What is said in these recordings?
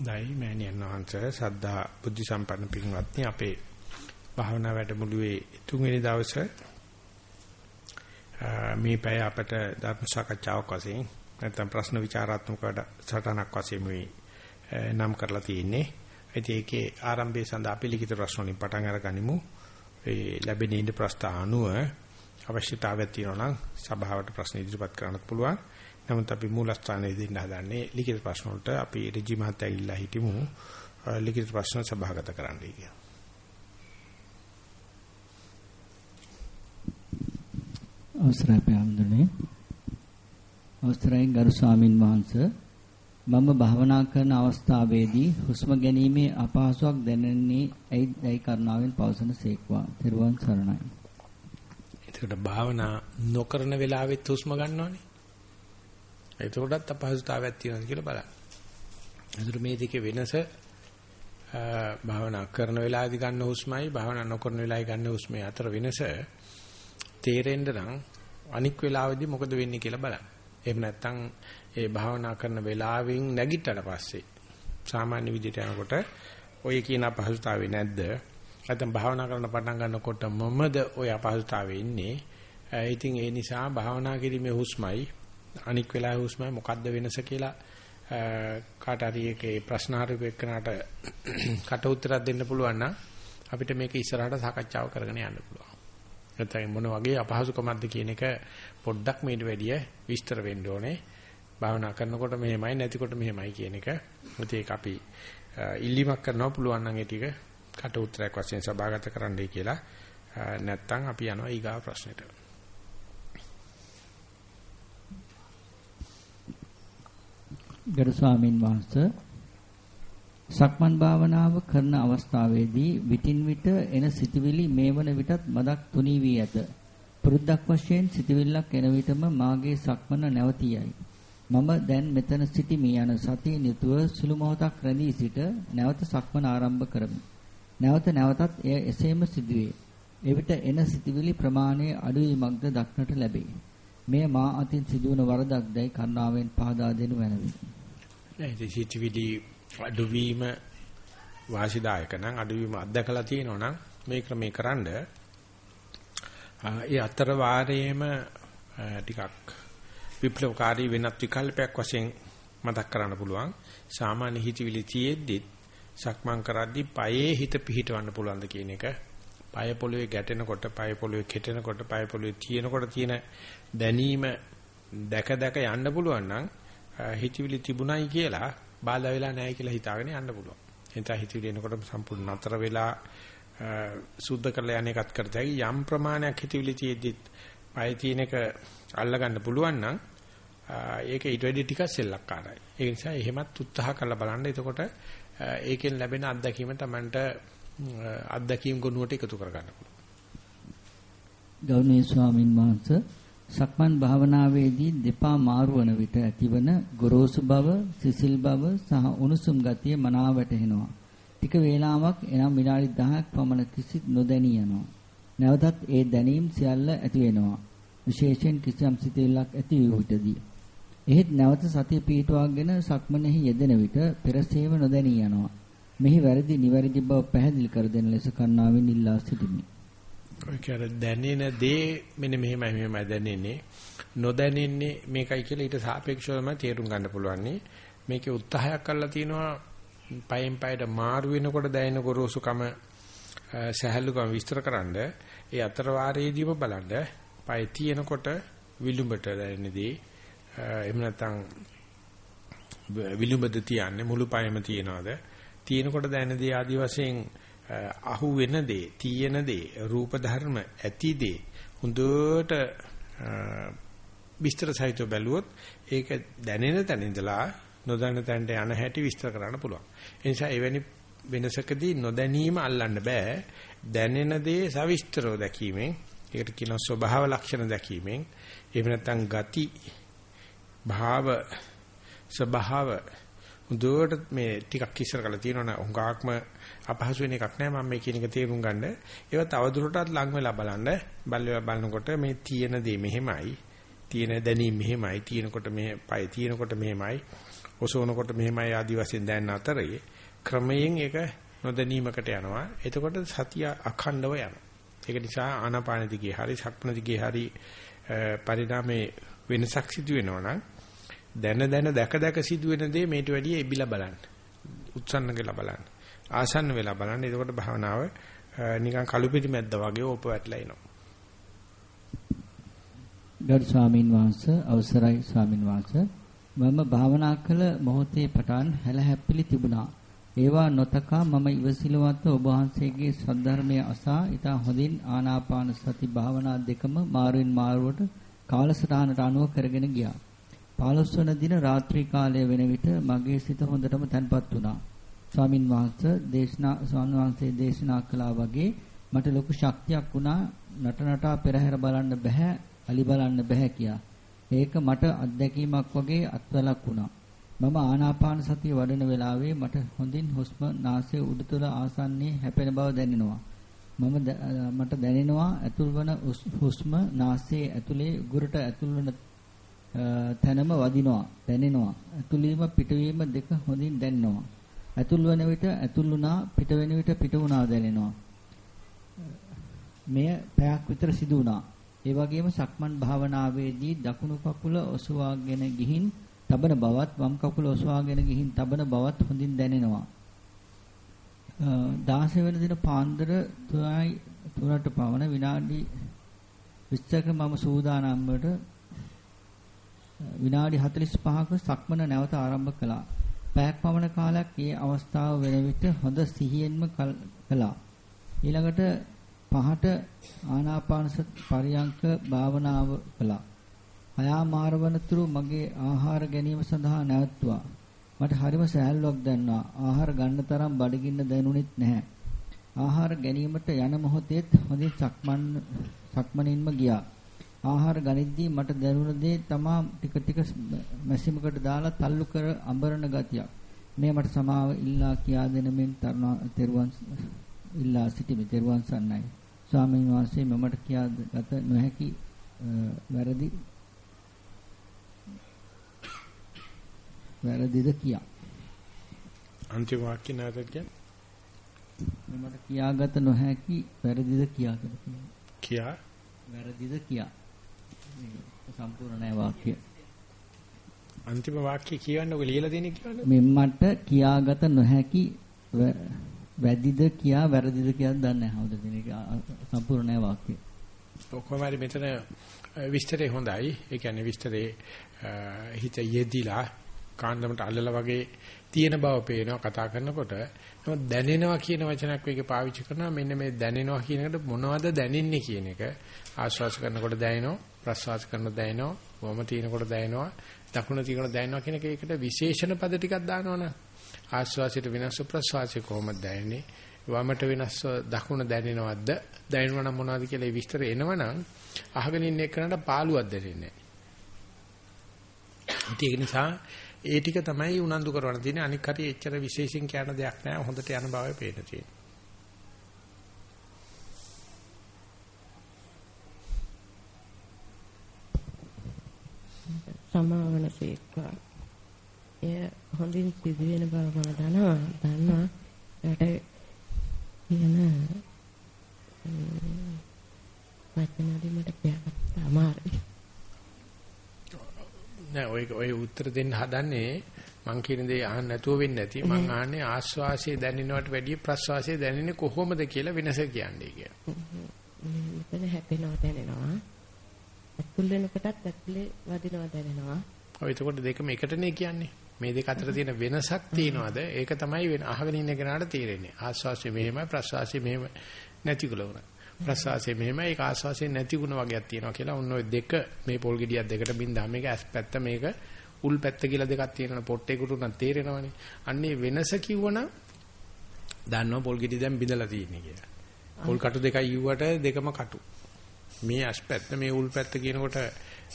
දෛ මෑණියන් වහන්සේ සද්ධා බුද්ධ සම්පන්න පින්වත්නි අපේ භාවනා වැඩමුළුවේ තුන්වෙනි දවසේ මේ පැය අපට ධර්ම සාකච්ඡාවක් වශයෙන් නැත්නම් ප්‍රශ්න විචාරාත්මක සටහනක් වශයෙන් මේ නම් කරලා තියෙන්නේ. ඉතින් ඒකේ ආරම්භය සඳහා අපි ලිඛිත ප්‍රශ්න වලින් පටන් අරගනිමු. ඒ ලැබෙන ඉන්න ප්‍රස්තාව අනුව අවශ්‍යතාවයක් තියෙනවා නම් සභාවට ප්‍රශ්න ඉදිරිපත් කරන්නත් පුළුවන්. නමුත් අපි මූලස්ථානයේ දෙන්න හදන්නේ ලිඛිත ප්‍රශ්න වලට අපි රජි මහත්තයා ඉල්ලා හිටිමු ලිඛිත ප්‍රශ්න සභාගත කරන්නයි කියලා. අවසරයි පැහැඳුනේ අවසරයි ගරු ස්වාමින් වහන්සේ මම භාවනා කරන අවස්ථාවේදී හුස්ම ගැනීමේ අපහසුයක් දැනෙන්නේ ඇයි දැයි කරුණාවෙන් පවසන සේක්වා. ත්‍රිවන් සරණයි. ඒකට භාවනා නොකරන වෙලාවෙත් හුස්ම ගන්නවනේ. එතකොටත් අපහසුතාවයක් තියෙනවා කියලා බලන්න. ඒතර මේ දෙකේ වෙනස භාවනා කරන වෙලාවේදී ගන්න හුස්මයි භාවනා නොකරන වෙලාවේ ගන්න හුස්මේ අතර වෙනස තේරෙන්න නම් අනික් වෙලාවෙදී මොකද වෙන්නේ කියලා බලන්න. එහෙම නැත්නම් ඒ භාවනා කරන වෙලාවෙන් නැගිට්ටට පස්සේ සාමාන්‍ය විදිහට යනකොට ඔය කියන අපහසුතාවේ නැද්ද? නැත්නම් භාවනා කරන පටන් ගන්නකොට මමද ඔය අපහසුතාවේ ඉන්නේ? ඉතින් ඒ නිසා භාවනා කිරීමේ හුස්මයි අනික් වෙලාවේ හුස්මයි මොකද්ද වෙනස කියලා කාට හරි එකේ ප්‍රශ්න අහපු එක්කනට කට උත්තරයක් දෙන්න පුළුවන් නම් අපිට මේක ඉස්සරහට සාකච්ඡාව කරගෙන යන්න පුළුවන්. නැත්නම් මොන වගේ අපහසුකමක්ද කියන එක පොඩ්ඩක් මේට වැඩිය විස්තර වෙන්න ඕනේ. භාවනා කරනකොට මෙහෙමයි නැතිකොට මෙහෙමයි කියන එක. ඒක අපි ඉල්ලීමක් කරනවා පුළුවන් නම් ඒ ටික කට උත්තරයක් වශයෙන් සභාගත කරන්නයි කියලා. නැත්නම් අපි යනවා ඊගා ප්‍රශ්නෙට. ගරු ස්වාමින් වහන්සේ සක්මන් භාවනාව කරන අවස්ථාවේදී විටින් විට එන සිතුවිලි මේ වන විටත් මදක් තුනී වී ඇත. පුරුද්දක් වශයෙන් සිතුවිල්ලක් එන විටම මාගේ සක්මන නැවතියයි. මම දැන් මෙතන සිටිමි යන සතිය නිතුව සුළු මොහොතක් රැඳී සිට නැවත සක්මන ආරම්භ කරමි. නැවත නැවතත් එය එසේම සිදුවේ. එවිට එන සිතුවිලි ප්‍රමාණය අඩුවීමක්ද දක්නට ලැබේ. මෙය මා අතින් සිදුවන වරදක්දයි කරුණාවෙන් පහදා දෙනු මැනවි. ඒ සිතුවිලි අඩුවීම වාසිදායක. නම් අඩුවීම අත්දකලා තියෙනවා නම් මේ ක්‍රමේ කරන්ඩ ඒ අතර වාරයේම ටිකක් විප්ලවකාරී වෙනත් විකල්පයක් වශයෙන් මතක් කරන්න පුළුවන්. සාමාන්‍ය හිතවිලි තියෙද්දි සක්මන් කරද්දී පයේ හිත පිහිටවන්න පුළුවන්ද කියන එක. පය පොළවේ ගැටෙනකොට පය පොළවේ කෙටෙනකොට පය පොළවේ තියෙනකොට තියෙන දැනීම දැක දැක යන්න පුළුවන් නම් හිතවිලි තිබුණයි කියලා බාධා වෙලා නැහැ කියලා හිතාගෙන යන්න පුළුවන්. එතන හිතවිලි එනකොට සම්පූර්ණ නතර වෙලා සුද්ධ කරලා යන එකත් කරතයි යම් ප්‍රමාණයක් හිතවිලි තියෙද්දි පය තියෙන එක අල්ලගන්න පුළුවන් නම් ඒක ඊට වැඩි ටිකක් සෙල්ලක්කාරයි. ඒ නිසා එහෙමත් උත්සාහ කරලා බලන්න. එතකොට ඒකෙන් ලැබෙන අත්දැකීම Tamanට අත්දැකීම් ගොනුවට එකතු කරගන්න පුළුවන්. ගෞරවනීය ස්වාමින් වහන්සේ සක්මන් භාවනාවේදී දෙපා මාරු වන විට ඇතිවන ගොරෝසු බව, සිසිල් බව සහ උණුසුම් ගතිය මනාව වැටහෙනවා. ටික වේලාවක් එනම් විනාඩි 10ක් පමණ කිසිත් නොදැනී යනවා. නැවතත් ඒ දැනීම් සියල්ල ඇති වෙනවා. විශේෂයෙන් කිසියම් සිතෙල්ලක් ඇති වූ විටදී. එහෙත් නැවත සතිය පිටවාගෙන සක්මනේහි යෙදෙන විට පෙරසේව නොදැනී යනවා. මෙහි වැරදි නිවැරදි බව පැහැදිලි කර දෙන ලෙස කන්නාවෙන් ඉල්ලා සිටිමි. ඔය කියන දැනෙන දේ මෙන්න මෙහෙමයි මෙහෙමයි දැනෙන්නේ. නොදැනෙන්නේ මේකයි කියලා ඊට සාපේක්ෂවම තේරුම් ගන්න පුළුවන්. මේකේ උත්සාහයක් කරලා තිනවා පයෙන් පයට මාරු වෙනකොට දැනෙන ගොරෝසුකම සහැල්ලුකම විස්තරකරනද ඒ අතර වාරයේදීම බලන්න. පය තියෙනකොට විලුඹට දැනෙන දේ. එහෙම නැත්නම් විලුඹද තියන්නේ මුළු පයම තියනවාද? තියෙනකොට දැනෙන දේ ආදි වශයෙන් අහු වෙන දේ, තියෙන දේ, රූප ධර්ම ඇති දේ හොඳට විස්තර සහිතව බැලුවොත් ඒක දැනෙන තැන ඉඳලා නොදැන තැනට යන හැටි විස්තර කරන්න පුළුවන්. ඒ නිසා එවැනි වෙනසකදී නොදැනීම අල්ලන්න බෑ. දැනෙන දේ සවිස්තරව දැකීමෙන්, ඒකට කියන ස්වභාව ලක්ෂණ දැකීමෙන්, එහෙම නැත්නම් ගති, භාව, ස්වභාව හොඳට මේ ටිකක් ඉස්සර කරලා තියෙනවනේ හුඟාක්ම අපහසු වෙන එකක් නෑ මම මේ කියන එක තේරුම් ගන්න. ඒවා තවදුරටත් ලඟ වෙලා බලන්න. බලලා බලනකොට මේ තියෙන දේ මෙහෙමයි. තියෙන දැනීම මෙහෙමයි. තියෙනකොට මේ පය තියෙනකොට මෙහෙමයි. ඔසවනකොට මෙහෙමයි ආදි වශයෙන් දැනන අතරේ ක්‍රමයෙන් ඒක නොදැනීමකට යනවා. එතකොට සතිය අඛණ්ඩව යනවා. ඒක නිසා ආනාපාන දිගේ හරි සක්මන දිගේ හරි පරිණාමේ වෙනසක් සිදු වෙනවා නම් දැන දැන දැක දැක සිදුවෙන දේ මේට වැඩිය එබිලා බලන්න. උත්සන්න කියලා බලන්න. ආසන්න වෙලා බලන්න. එතකොට භාවනාව නිකන් කළු පිටිමැද්ද වගේ ඕප වැටලා එනවා. ගරු ස්වාමින් වහන්සේ අවසරයි ස්වාමින් වහන්සේ මම භාවනා කළ මොහොතේ පටන් හැලහැප්පිලි තිබුණා. ඒවා නොතකා මම ඉවසිලවත් ඔබ වහන්සේගේ සද්ධර්මයේ අසා ඊට හොඳින් ආනාපාන සති භාවනා දෙකම මාරුවෙන් මාරුවට කාලසටහනට අනුව කරගෙන ගියා. 15 වන දින රාත්‍රී කාලය වෙන විට මගේ සිත හොඳටම තැන්පත් වුණා. ස්වාමින් වහන්සේ දේශනා ස්වාමීන් වහන්සේ දේශනා කළා වගේ මට ලොකු ශක්තියක් වුණා නටනටා පෙරහැර බලන්න බෑ අලි බලන්න බෑ කියා. ඒක මට අත්දැකීමක් වගේ අත්වලක් වුණා. මම ආනාපාන සතිය වඩන වෙලාවේ මට හොඳින් හුස්ම නාසයේ උඩුතල ආසන්නයේ හැපෙන බව දැනෙනවා. මම මට දැනෙනවා ඇතුල්වන හුස්ම නාසයේ ඇතුලේ උගුරට ඇතුල්වන තැනම වදිනවා දැනෙනවා. ඇතුළීම පිටවීම දෙක හොඳින් දැනෙනවා. ඇතුල් වන විට ඇතුල් වුණා පිට වෙන විට පිට වුණා දැනෙනවා. මෙය පැයක් විතර සිදු වුණා. ඒ වගේම සක්මන් භාවනාවේදී දකුණු කකුල ඔසවාගෙන ගිහින් තබන බවත් වම් කකුල ඔසවාගෙන ගිහින් තබන බවත් හොඳින් දැනෙනවා. 16 වෙනි දින පාන්දර 3යි 3ට පවන විනාඩි 20ක මම සූදානම් වට විනාඩි 45ක සක්මන නැවත ආරම්භ කළා. පැයක් පමණ කාලයක් මේ අවස්ථාව වෙන විට හොඳ සිහියෙන්ම කළා. ඊළඟට පහට ආනාපාන පරියංක භාවනාව කළා. අයාමාර වනතුරු මගේ ආහාර ගැනීම සඳහා නැවතුවා. මට හරිම සෑහලුවක් දැනුණා. ආහාර ගන්න තරම් බඩගින්න දැනුනෙත් නැහැ. ආහාර ගැනීමට යන මොහොතේත් හොඳින් සක්මන් සක්මනින්ම ගියා. ආහාර ගනිද්දී මට දැනුණ දේ තමා ටික ටික මැසිමකට දාලා තල්ලු කර අඹරන ගතියක්. මේ මට සමාව ඉල්ලා කියා දෙන මෙන් තරුවන් ඉල්ලා සිටිමි. තෙරුවන් සන්නයි. ස්වාමීන් වහන්සේ මමට කියා ගත නොහැකි වැරදි වැරදිද කියා. අන්තිම වාක්‍ය නැවතත් කියන්න. මමට කියාගත නොහැකි වැරදිද කියා කියා වැරදිද කියා. සම්පූර්ණ නැහැ වාක්‍ය. අන්තිම වාක්‍ය කියවන්නකො ලියලා දෙන්නේ කියවන්න. මෙම්මට කියාගත නොහැකි වැදිද කියා වැරදිද කියලා දන්නේ නැහැ. හවුද දෙන එක සම්පූර්ණ නැහැ වාක්‍ය. ඔක්කොම හරි මෙතන විස්තරේ හොඳයි. ඒ කියන්නේ විස්තරේ හිත යෙදිලා කාණ්ඩමට අල්ලලා වගේ තියෙන බව පේනවා කතා කරනකොට. නමුත් දැනෙනවා කියන වචනයක් වේගේ පාවිච්චි කරනවා. මෙන්න මේ දැනෙනවා කියන එකට මොනවද දැනෙන්නේ කියන එක ආශ්වාස කරනකොට දැනෙනවා, ප්‍රශ්වාස කරනකොට දැනෙනවා, වම තිනකොට දැනෙනවා, දකුණ තිනකොට දැනෙනවා කියන එක ඒකට විශේෂණ පද ටිකක් දානවනේ. ආශ්වාසයට වෙනස් ප්‍රශ්වාසය කොහොමද දැනෙන්නේ? වමට වෙනස් දකුණ දැනෙනවද? දැනෙනවා නම් මොනවද කියලා ඒ විස්තර එනවනම් අහගෙන ඉන්න එකනට පාළුවක් දැනෙන්නේ නැහැ. ඒක නිසා ඒ ටික තමයි උනන්දු කරවන්න තියෙන්නේ අනික් හරි එච්චර විශේෂයෙන් කියන දෙයක් නෑ හොඳට යන බවයි පේන තියෙන්නේ. සමාවන සේක්වා. එය හොඳින් සිදුවෙන බව මම දන්නවා. දන්නවා. ඒකට කියන වචනදී මට කියන්න අමාරුයි. නෑ ඔය ඔය උත්තර දෙන්න හදන්නේ මං කියන දේ අහන්න නැතුව වෙන්නේ නැති මං අහන්නේ ආස්වාසිය දැනෙනවට වැඩිය ප්‍රස්වාසිය දැනෙන්නේ කොහොමද කියලා වෙනස කියන්නේ කියලා. මෙතන හැපෙනවා දැනෙනවා. ඇතුල් වෙනකොටත් ඇතුලේ වදිනවා දැනෙනවා. ඔය එතකොට දෙකම එකටනේ කියන්නේ. මේ දෙක අතර තියෙන වෙනසක් තියනවාද? ඒක තමයි වෙන අහගෙන ඉන්න කෙනාට තේරෙන්නේ. ආස්වාසිය මෙහෙමයි ප්‍රස්වාසිය මෙහෙම නැතිකුල උනා. ප්‍රසවාසයේ මෙහෙම ඒක ආස්වාසයේ නැති ಗುಣ වගේක් තියෙනවා කියලා ඔන්න ඔය දෙක මේ පොල් ගෙඩියක් දෙකට බින්දා මේක ඇස් පැත්ත මේක උල් පැත්ත කියලා දෙකක් තියෙනවා පොට්ටේකට උනත් තේරෙනවනේ. අන්නේ වෙනස කිව්වනම් දන්නවා පොල් ගෙඩිය දැන් බිඳලා තියෙන්නේ කියලා. පොල් කටු දෙකයි යුවට දෙකම කටු. මේ ඇස් පැත්ත මේ උල් පැත්ත කියනකොට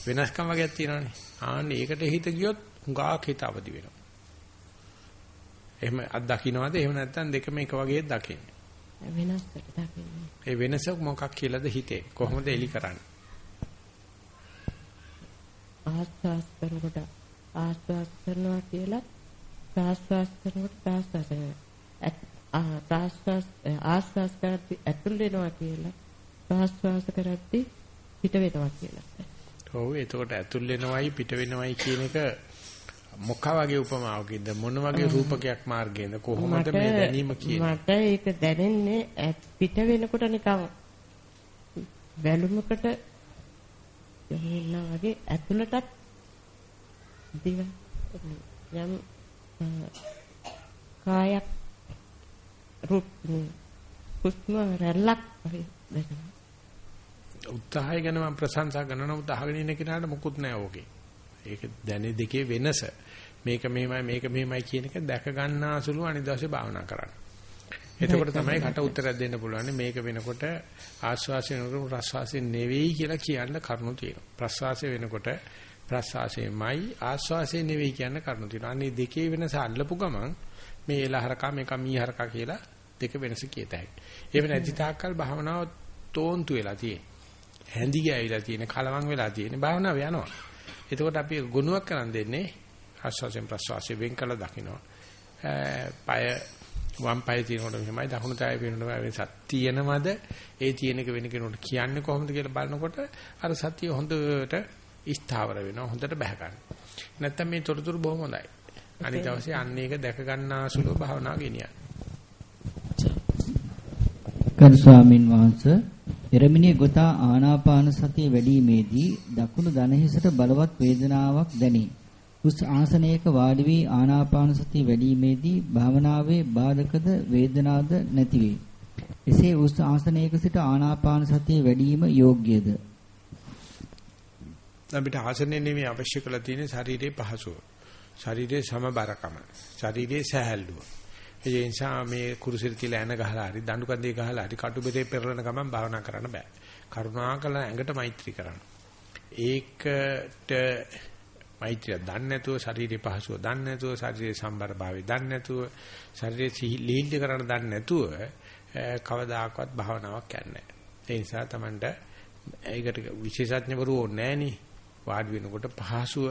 වෙනස්කම් වගේක් තියෙනවනේ. ආන්නේ ඒකට හිත ගියොත් හුඟක් හිත අවදි වෙනවා. එහෙම අත් දකින්නවද එහෙම නැත්නම් දෙකම එක වගේ දකින්නේ. වෙනස්කට දකින්නේ. ඒ වෙනස මොකක් කියලාද හිතේ? කොහොමද එලි කරන්නේ? ආස්වාස් කරනකොට ආස්වාස් කරනවා කියලා ප්‍රාශ්වාස කරනකොට ප්‍රාශ්වාස ප්‍රාශ්වාස ආශ්වාස කරද්දී ඇතුල් වෙනවා කියලා ප්‍රාශ්වාස කරද්දී පිට වෙනවා කියලා. ඔව් එතකොට ඇතුල් වෙනවයි පිට වෙනවයි කියන එක මොකක් වගේ උපමාවකින්ද මොන වගේ රූපකයක් මාර්ගයෙන්ද කොහොමද මේ දැනීම කියන්නේ මට ඒක දැනෙන්නේ පිට වෙනකොට නිකන් බැලුමකට යොමුනා වගේ ඇතුළටත් දිව යම් කායක් රූප හුස්ම රැල්ලක් වගේ දැනෙනවා උත්සාහය ගැන මම ප්‍රශංසා කරනවා අහගෙන ඉන්න කෙනාට මොකුත් නැහැ ඕකේ. ඒක දැනේ දෙකේ වෙනස. මේක මෙහෙමයි මේක මෙහෙමයි කියන එක දැක ගන්නාසුළු අනිදාසේ භාවනා කරන්න. එතකොට තමයි කට උත්තරයක් දෙන්න පුළුවන් මේක වෙනකොට ආශ්වාසය වෙනකොට ප්‍රශ්වාසය නෙවෙයි කියලා කියන්න කරුණු තියෙනවා. ප්‍රශ්වාසය වෙනකොට ප්‍රශ්වාසයමයි ආශ්වාසය නෙවෙයි කියන්න කරුණු තියෙනවා. අනේ දෙකේ වෙනස අල්ලපු ගමන් මේ එලහරකා මේක මීහරකා කියලා දෙක වෙනස කියත හැකියි. එහෙම නැති තාක්කල් භාවනාව තෝන්තු වෙලා තියෙන්නේ. හැඳි ගෑවිලා තියෙන කලවම් වෙලා තියෙන භාවනාව යනවා. එතකොට අපි ගුණයක් කරන් දෙන්නේ ආස්වාසයෙන් ප්‍රසවාසයෙන් වෙන් කළ දකින්නවා. පය වම් පය තියෙනකොට මෙහෙමයි දකුණු තය වෙනකොට වෙනසක් තියෙනවද? ඒ තියෙන එක වෙන කෙනෙකුට කියන්නේ කොහොමද කියලා බලනකොට අර සතිය හොඳට ස්ථාවර වෙනවා හොඳට බහ ගන්න. නැත්තම් මේ තොරතුරු බොහොම හොඳයි. අනිත් දවසේ අන්න ඒක දැක ගන්නාසුලව භාවනාව ගෙනියන්න. කරු ස්වාමින් වහන්සේ එරමිනිය ගොතා ආනාපාන සතිය වැඩිීමේදී දකුණු දණහිසට බලවත් වේදනාවක් දැනේ. උස් ආසනයක වාඩි වී ආනාපාන සතිය වැඩිීමේදී භාවනාවේ බාධකද වේදනාද නැතිවේ. එසේ උස් ආසනයක සිට ආනාපාන සතිය වැඩිම යෝග්‍යද? අපිට ආසනය නෙමෙයි අවශ්‍ය කරලා තියෙන්නේ ශරීරයේ පහසුව. ශරීරයේ සමබරකම. ශරීරයේ සැහැල්ලුව. ඒ නිසා මේ කුරුසෙට තියලා එන ගහලා හරි දඬු කන්දේ ගහලා හරි කටුබෙරේ පෙරලන ගමන් භාවනා කරන්න බෑ. කරුණාකර ඇඟට මෛත්‍රී කරන්න. ඒකට මෛත්‍රිය දන්නේ නැතුව ශරීරේ පහසුව දන්නේ නැතුව ශරීරේ සම්බර භාවය දන්නේ නැතුව ශරීරේ ලීල්ඩ කරන්න දන්නේ නැතුව කවදාකවත් භාවනාවක් යන්නේ නැහැ. ඒ නිසා Tamanට ඒකට විශේෂඥවරු ඕනේ නැහෙනි. වාඩි වෙනකොට පහසුව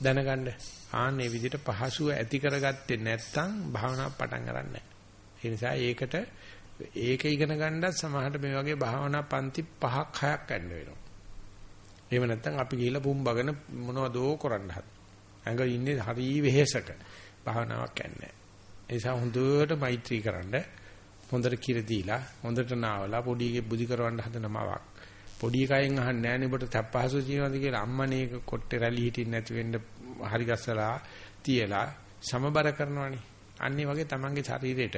දැනගන්න. ආන්නේ විදිහට පහසුව ඇති කරගත්තේ නැත්නම් භාවනාව පටන් ගන්නෑ. ඒ නිසා ඒකට ඒක ඉගෙන ගන්නත් සමහරට මේ වගේ භාවනා පන්ති පහක් හයක් ගන්න වෙනවා. එහෙම නැත්නම් අපි ගිහිල්ලා පුම්බගෙන මොනවදෝ කරන්න හද. ඇඟ ඉන්නේ හරි වෙහෙසක. භාවනාවක් යන්නේ ඒ නිසා හොඳට මෛත්‍රී කරන්න හොඳට කිර දීලා හොඳට නාවලා පොඩිගේ බුදි කරවන්න හදන මවක්. පොඩි කයෙන් අහන්නේ නැහැ නේ ඔබට තප්පහසු ජීවනද කියලා අම්මනේ කොට්ටේ රැලි හිටින්න නැති වෙන්න හරි ගස්සලා තියලා සමබර කරනවනේ. අන්නේ වගේ තමන්ගේ ශරීරයට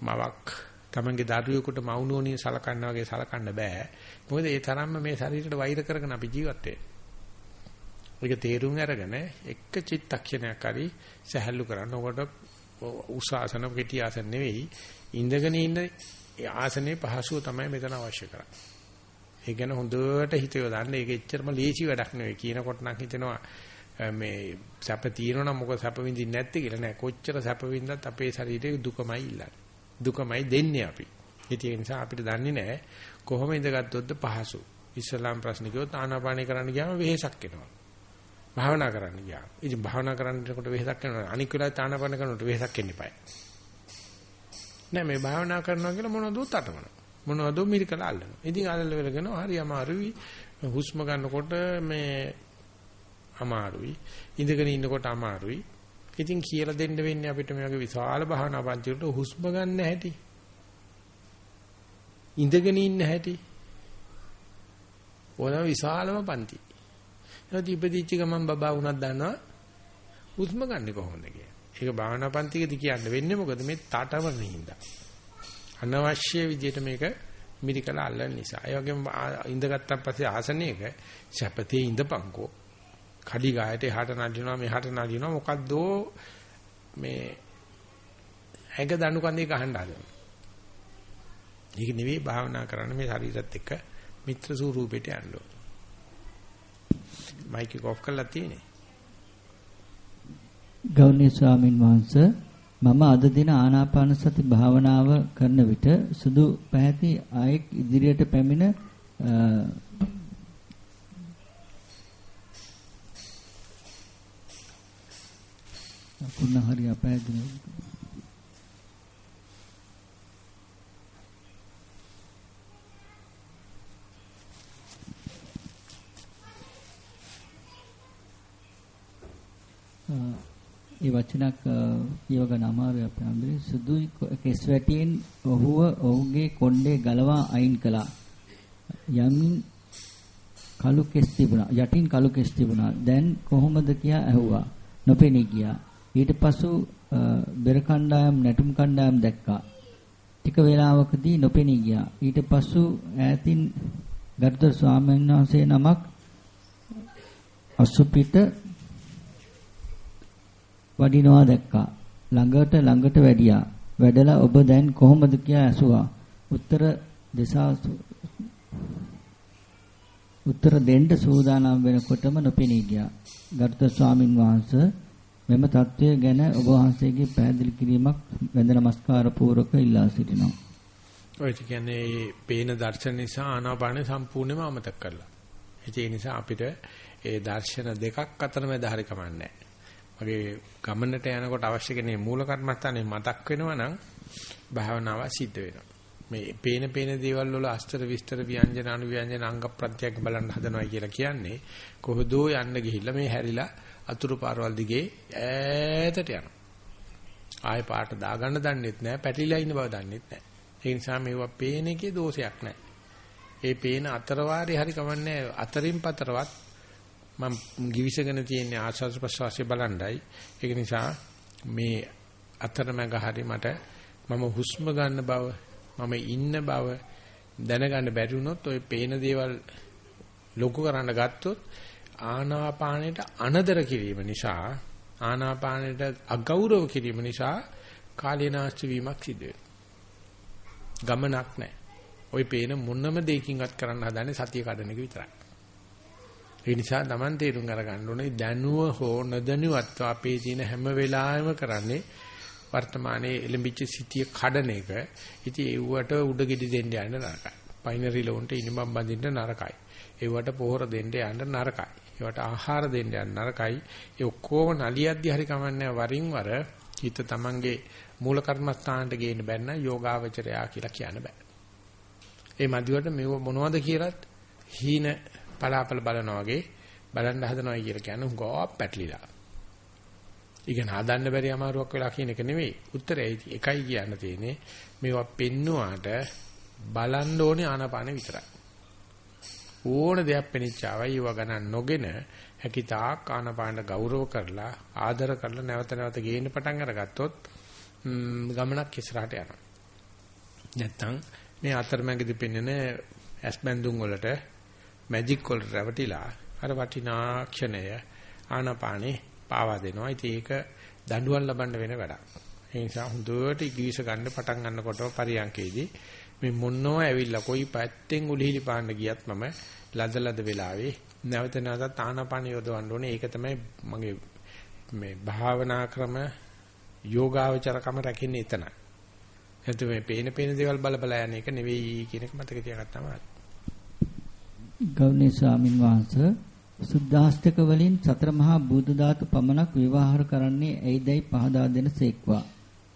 මවක් තමන්ගේ දරුවෙකුට මවුනෝනිය සලකන්න වගේ සලකන්න බෑ. මොකද ඒ තරම්ම මේ ශරීරයට වෛර කරගෙන අපි ජීවත් ඒක තේරුම් අරගෙන එක චිත්තක්ෂණයක් හරි සහැල්ලු කරන්න. ඔකට උසාසන කෙටි ආසන නෙවෙයි ඉඳගෙන ඉන්න ආසනේ පහසුව තමයි මෙතන අවශ්‍ය කරන්නේ. ඒ ගැන හොඳට හිත යොදන්න. ඒක එච්චරම ලේසි වැඩක් නෙවෙයි. කියනකොට නම් හිතෙනවා මේ සැප තියෙනවා නම් මොකද සැප විඳින්නේ නැත්තේ කියලා නෑ. කොච්චර සැප විඳත් අපේ ශරීරයේ දුකමයි ඉල්ලන්නේ. දුකමයි දෙන්නේ අපි. ඒ නිසා අපිට දන්නේ නෑ කොහොම ඉඳගත්තොත්ද පහසු. ඉස්ලාම් ප්‍රශ්න කිව්වොත් ආනාපානය කරන්න ගියාම වෙහෙසක් එනවා. භාවනා කරන්න ගියාම. ඉතින් භාවනා කරන්නකොට වෙහෙසක් එනවා. අනික් වෙලාවට ආනාපාන කරනකොට වෙහෙසක් එන්න එපායි. නෑ මේ භාවනා කරනවා කියලා මොනවද උත්තටමන. මොනවද මිරිකලා අල්ලනවා. ඉතින් අල්ලල වෙලගෙන හරි අමාරුයි. හුස්ම ගන්නකොට මේ අමාරුයි. ඉඳගෙන ඉන්නකොට අමාරුයි. ඉතින් කියලා දෙන්න වෙන්නේ අපිට මේ වගේ විශාල භාවනා පන්ති වලට හුස්ම ගන්න හැටි. ඉඳගෙන ඉන්න හැටි. ඕනම විශාලම පන්ති. නැති ඉපදිච්ච ගමන් බබා වුණත් දන්නවා හුස්ම ගන්න කොහොමද කියලා. ඒක භාවනා පන්තිකදී කියන්න වෙන්නේ මොකද මේ තාටවන හින්දා. අනවශ්‍ය විදිහට මේක මිරිකලා අල්ලන නිසා. ඒ වගේම ඉඳගත්තන් පස්සේ ආසනයක සැපතේ ඉඳපන්කෝ. කඩි ගායට එහාට නදිනවා මෙහාට නදිනවා මොකද්ද මේ ඇඟ දණු කන්දේ ගහන්න හදනවා. ඒක නෙවෙයි භාවනා කරන්න මේ ශරීරත් එක්ක මිත්‍ර ස්වරූපෙට යන්න ඕන. මයික් එක ඔෆ් කරලා තියෙන්නේ. ගෞරවනීය ස්වාමින් වහන්සේ මම අද දින ආනාපාන සති භාවනාව කරන විට සුදු පැහැති ආයෙක් ඉදිරියට පැමිණ පුන්න හරි අපෑදින ඒ වචනක් කියව ගන්න අමාරුයි අපේ අඳුරේ සුදුයි කෙස් වැටියෙන් ඔහුව ඔහුගේ කොණ්ඩේ ගලවා අයින් කළා. යමින් කළු කෙස් තිබුණා. යටින් කළු කෙස් තිබුණා. දැන් කොහොමද කියා ඇහුවා? නොපෙනී ගියා. ඊට පසු බෙර කණ්ඩායම් නැටුම් කණ්ඩායම් දැක්කා ටික වේලාවකදී නොපෙනී ගියා ඊට පසු ඈතින් ගරුතර ස්වාමීන් වහන්සේ නමක් අසුපිට වඩිනවා දැක්කා. ළඟට ළඟට වැඩියා. වැඩලා ඔබ දැන් කොහොමද කියලා ඇසුවා. උත්තර දෙසා උත්තර දෙන්න සූදානම් වෙනකොටම නොපෙනී ගියා. ගරුතර ස්වාමින් වහන්සේ මෙම தත්වය ගැන ඔබ වහන්සේගේ පැහැදිලි කිරීමක් වැඳ නමස්කාර පූර්වක ඉල්ලා සිටිනවා. ඔය කියන්නේ පේන දර්ශන නිසා ආනාපාන සම්පූර්ණයෙන්ම අමතක කරලා. ඒ නිසා අපිට ඒ දර්ශන දෙකක් අතර මැද හරි කමන්නේ මගේ ගමනට යනකොට අවශ්‍ය කෙනේ මූල කර්මස්ථානේ මතක් වෙනවා නම් භාවනාව සිද්ධ වෙනවා. මේ පේන පේන දේවල් වල අස්තර විස්තර ව්‍යංජන අනුව්‍යංජන අංග ප්‍රත්‍යක් බලන්න හදනවා කියලා කියන්නේ කොහොදෝ යන්න ගිහිල්ලා මේ හැරිලා අතුරු පාරවල් දිගේ ඈතට යනවා. ආයෙ පාට දාගන්න දන්නෙත් නැහැ, පැටලිලා ඉන්න බව දන්නෙත් නැහැ. ඒ නිසා මේවා පේන එකේ දෝෂයක් නැහැ. ඒ පේන අතරවාරේ හරි කමන්නේ අතරින් පතරවත් මම givisගෙන තියෙන ආස්වාද ප්‍රසවාසය බලණ්ඩයි. ඒක නිසා මේ අතරමැග හරි මට මම හුස්ම ගන්න බව, මම ඉන්න බව දැනගන්න බැරි වුණොත් ওই පේන දේවල් ලොකු කරන්න ගත්තොත් ආනාපානෙට අනදර කිරීම නිසා ආනාපානෙට අගෞරව කිරීම නිසා කාලීනාස්ති වීමක් සිදු වෙනවා. ගමනක් නැහැ. ওই පේන මොනම දෙයකින්වත් කරන්න හදන්නේ සතිය කඩන එක විතරයි. ඒ නිසා Taman තේරුම් අරගන්න ඕනේ දැනුව හෝ නොදැනුවත්ව අපේ තියෙන හැම වෙලාවෙම කරන්නේ වර්තමානයේ එලඹිච්ච සිටිය කඩන එක. ඉතින් ඒවට උඩගෙඩි දෙන්න යන්න නරකයි. පයිනරි ලෝන්ට ඉනිමම් බඳින්න නරකයි. ඒවට පොහොර දෙන්න යන්න නරකයි. ඒවට ආහාර දෙන්න යන්න නරකයි. ඒ ඔක්කොම නලියද්දි හරි කමන්නේ වරින් වර හිත Tamanගේ මූල කර්මස්ථානට ගේන්න බැන්න යෝගාවචරයා කියලා කියන්න බෑ. ඒ මදිවට මෙව මොනවද කියලාත් හීන පලාපල බලනවා වගේ බලන්න හදනවා කියලා කියන්නේ හුඟා පැටලිලා. ඉගෙන හදන්න බැරි අමාරුවක් වෙලා කියන එක නෙවෙයි. උත්තරය එකයි කියන්න තියෙන්නේ. මේවා පෙන්නුවාට බලන්න ඕනේ ආනාපාන විතරයි. ඕන දෙයක් පෙනිච්චාවයි ඒව ගණන් නොගෙන හැකිතාක් ආනාපානට ගෞරව කරලා ආදර කරලා නැවත නැවත ගේන්න පටන් අරගත්තොත් ගමනක් ඉස්සරහට යනවා. නැත්තම් මේ අතරමැදි පෙන්වන ඇස් බැඳුම් වලට මැජික් වලට රැවටිලා අර වටිනා ක්ෂණය ආනාපානේ පාවා දෙනවා. ඉතින් ඒක දඬුවම් ලබන්න වෙන වැඩක්. ඒ නිසා හොඳට ඉගිවිස ගන්න පටන් ගන්නකොට පරියන්කේදී මේ මොන්නෝ ඇවිල්ලා කොයි පැත්තෙන් උලිහිලි පාන්න ගියත් මම ලද ලද වෙලාවේ නැවත නැවතත් ආනාපාන යොදවන්න ඕනේ. ඒක තමයි මගේ මේ භාවනා ක්‍රම යෝගාවචරකම රැකෙන්නේ එතන. එතකොට මේ පේන පේන දේවල් බල බල යන එක නෙවෙයි කියන එක මතක තියාගත්තාම හරි. ගෞරවනීය ස්වාමින් වහන්සේ සුද්ධාස්තක වලින් සතර මහා බුදු ධාතු පමණක් විවහාර කරන්නේ ඇයිදයි පහදා දෙන සේක්වා.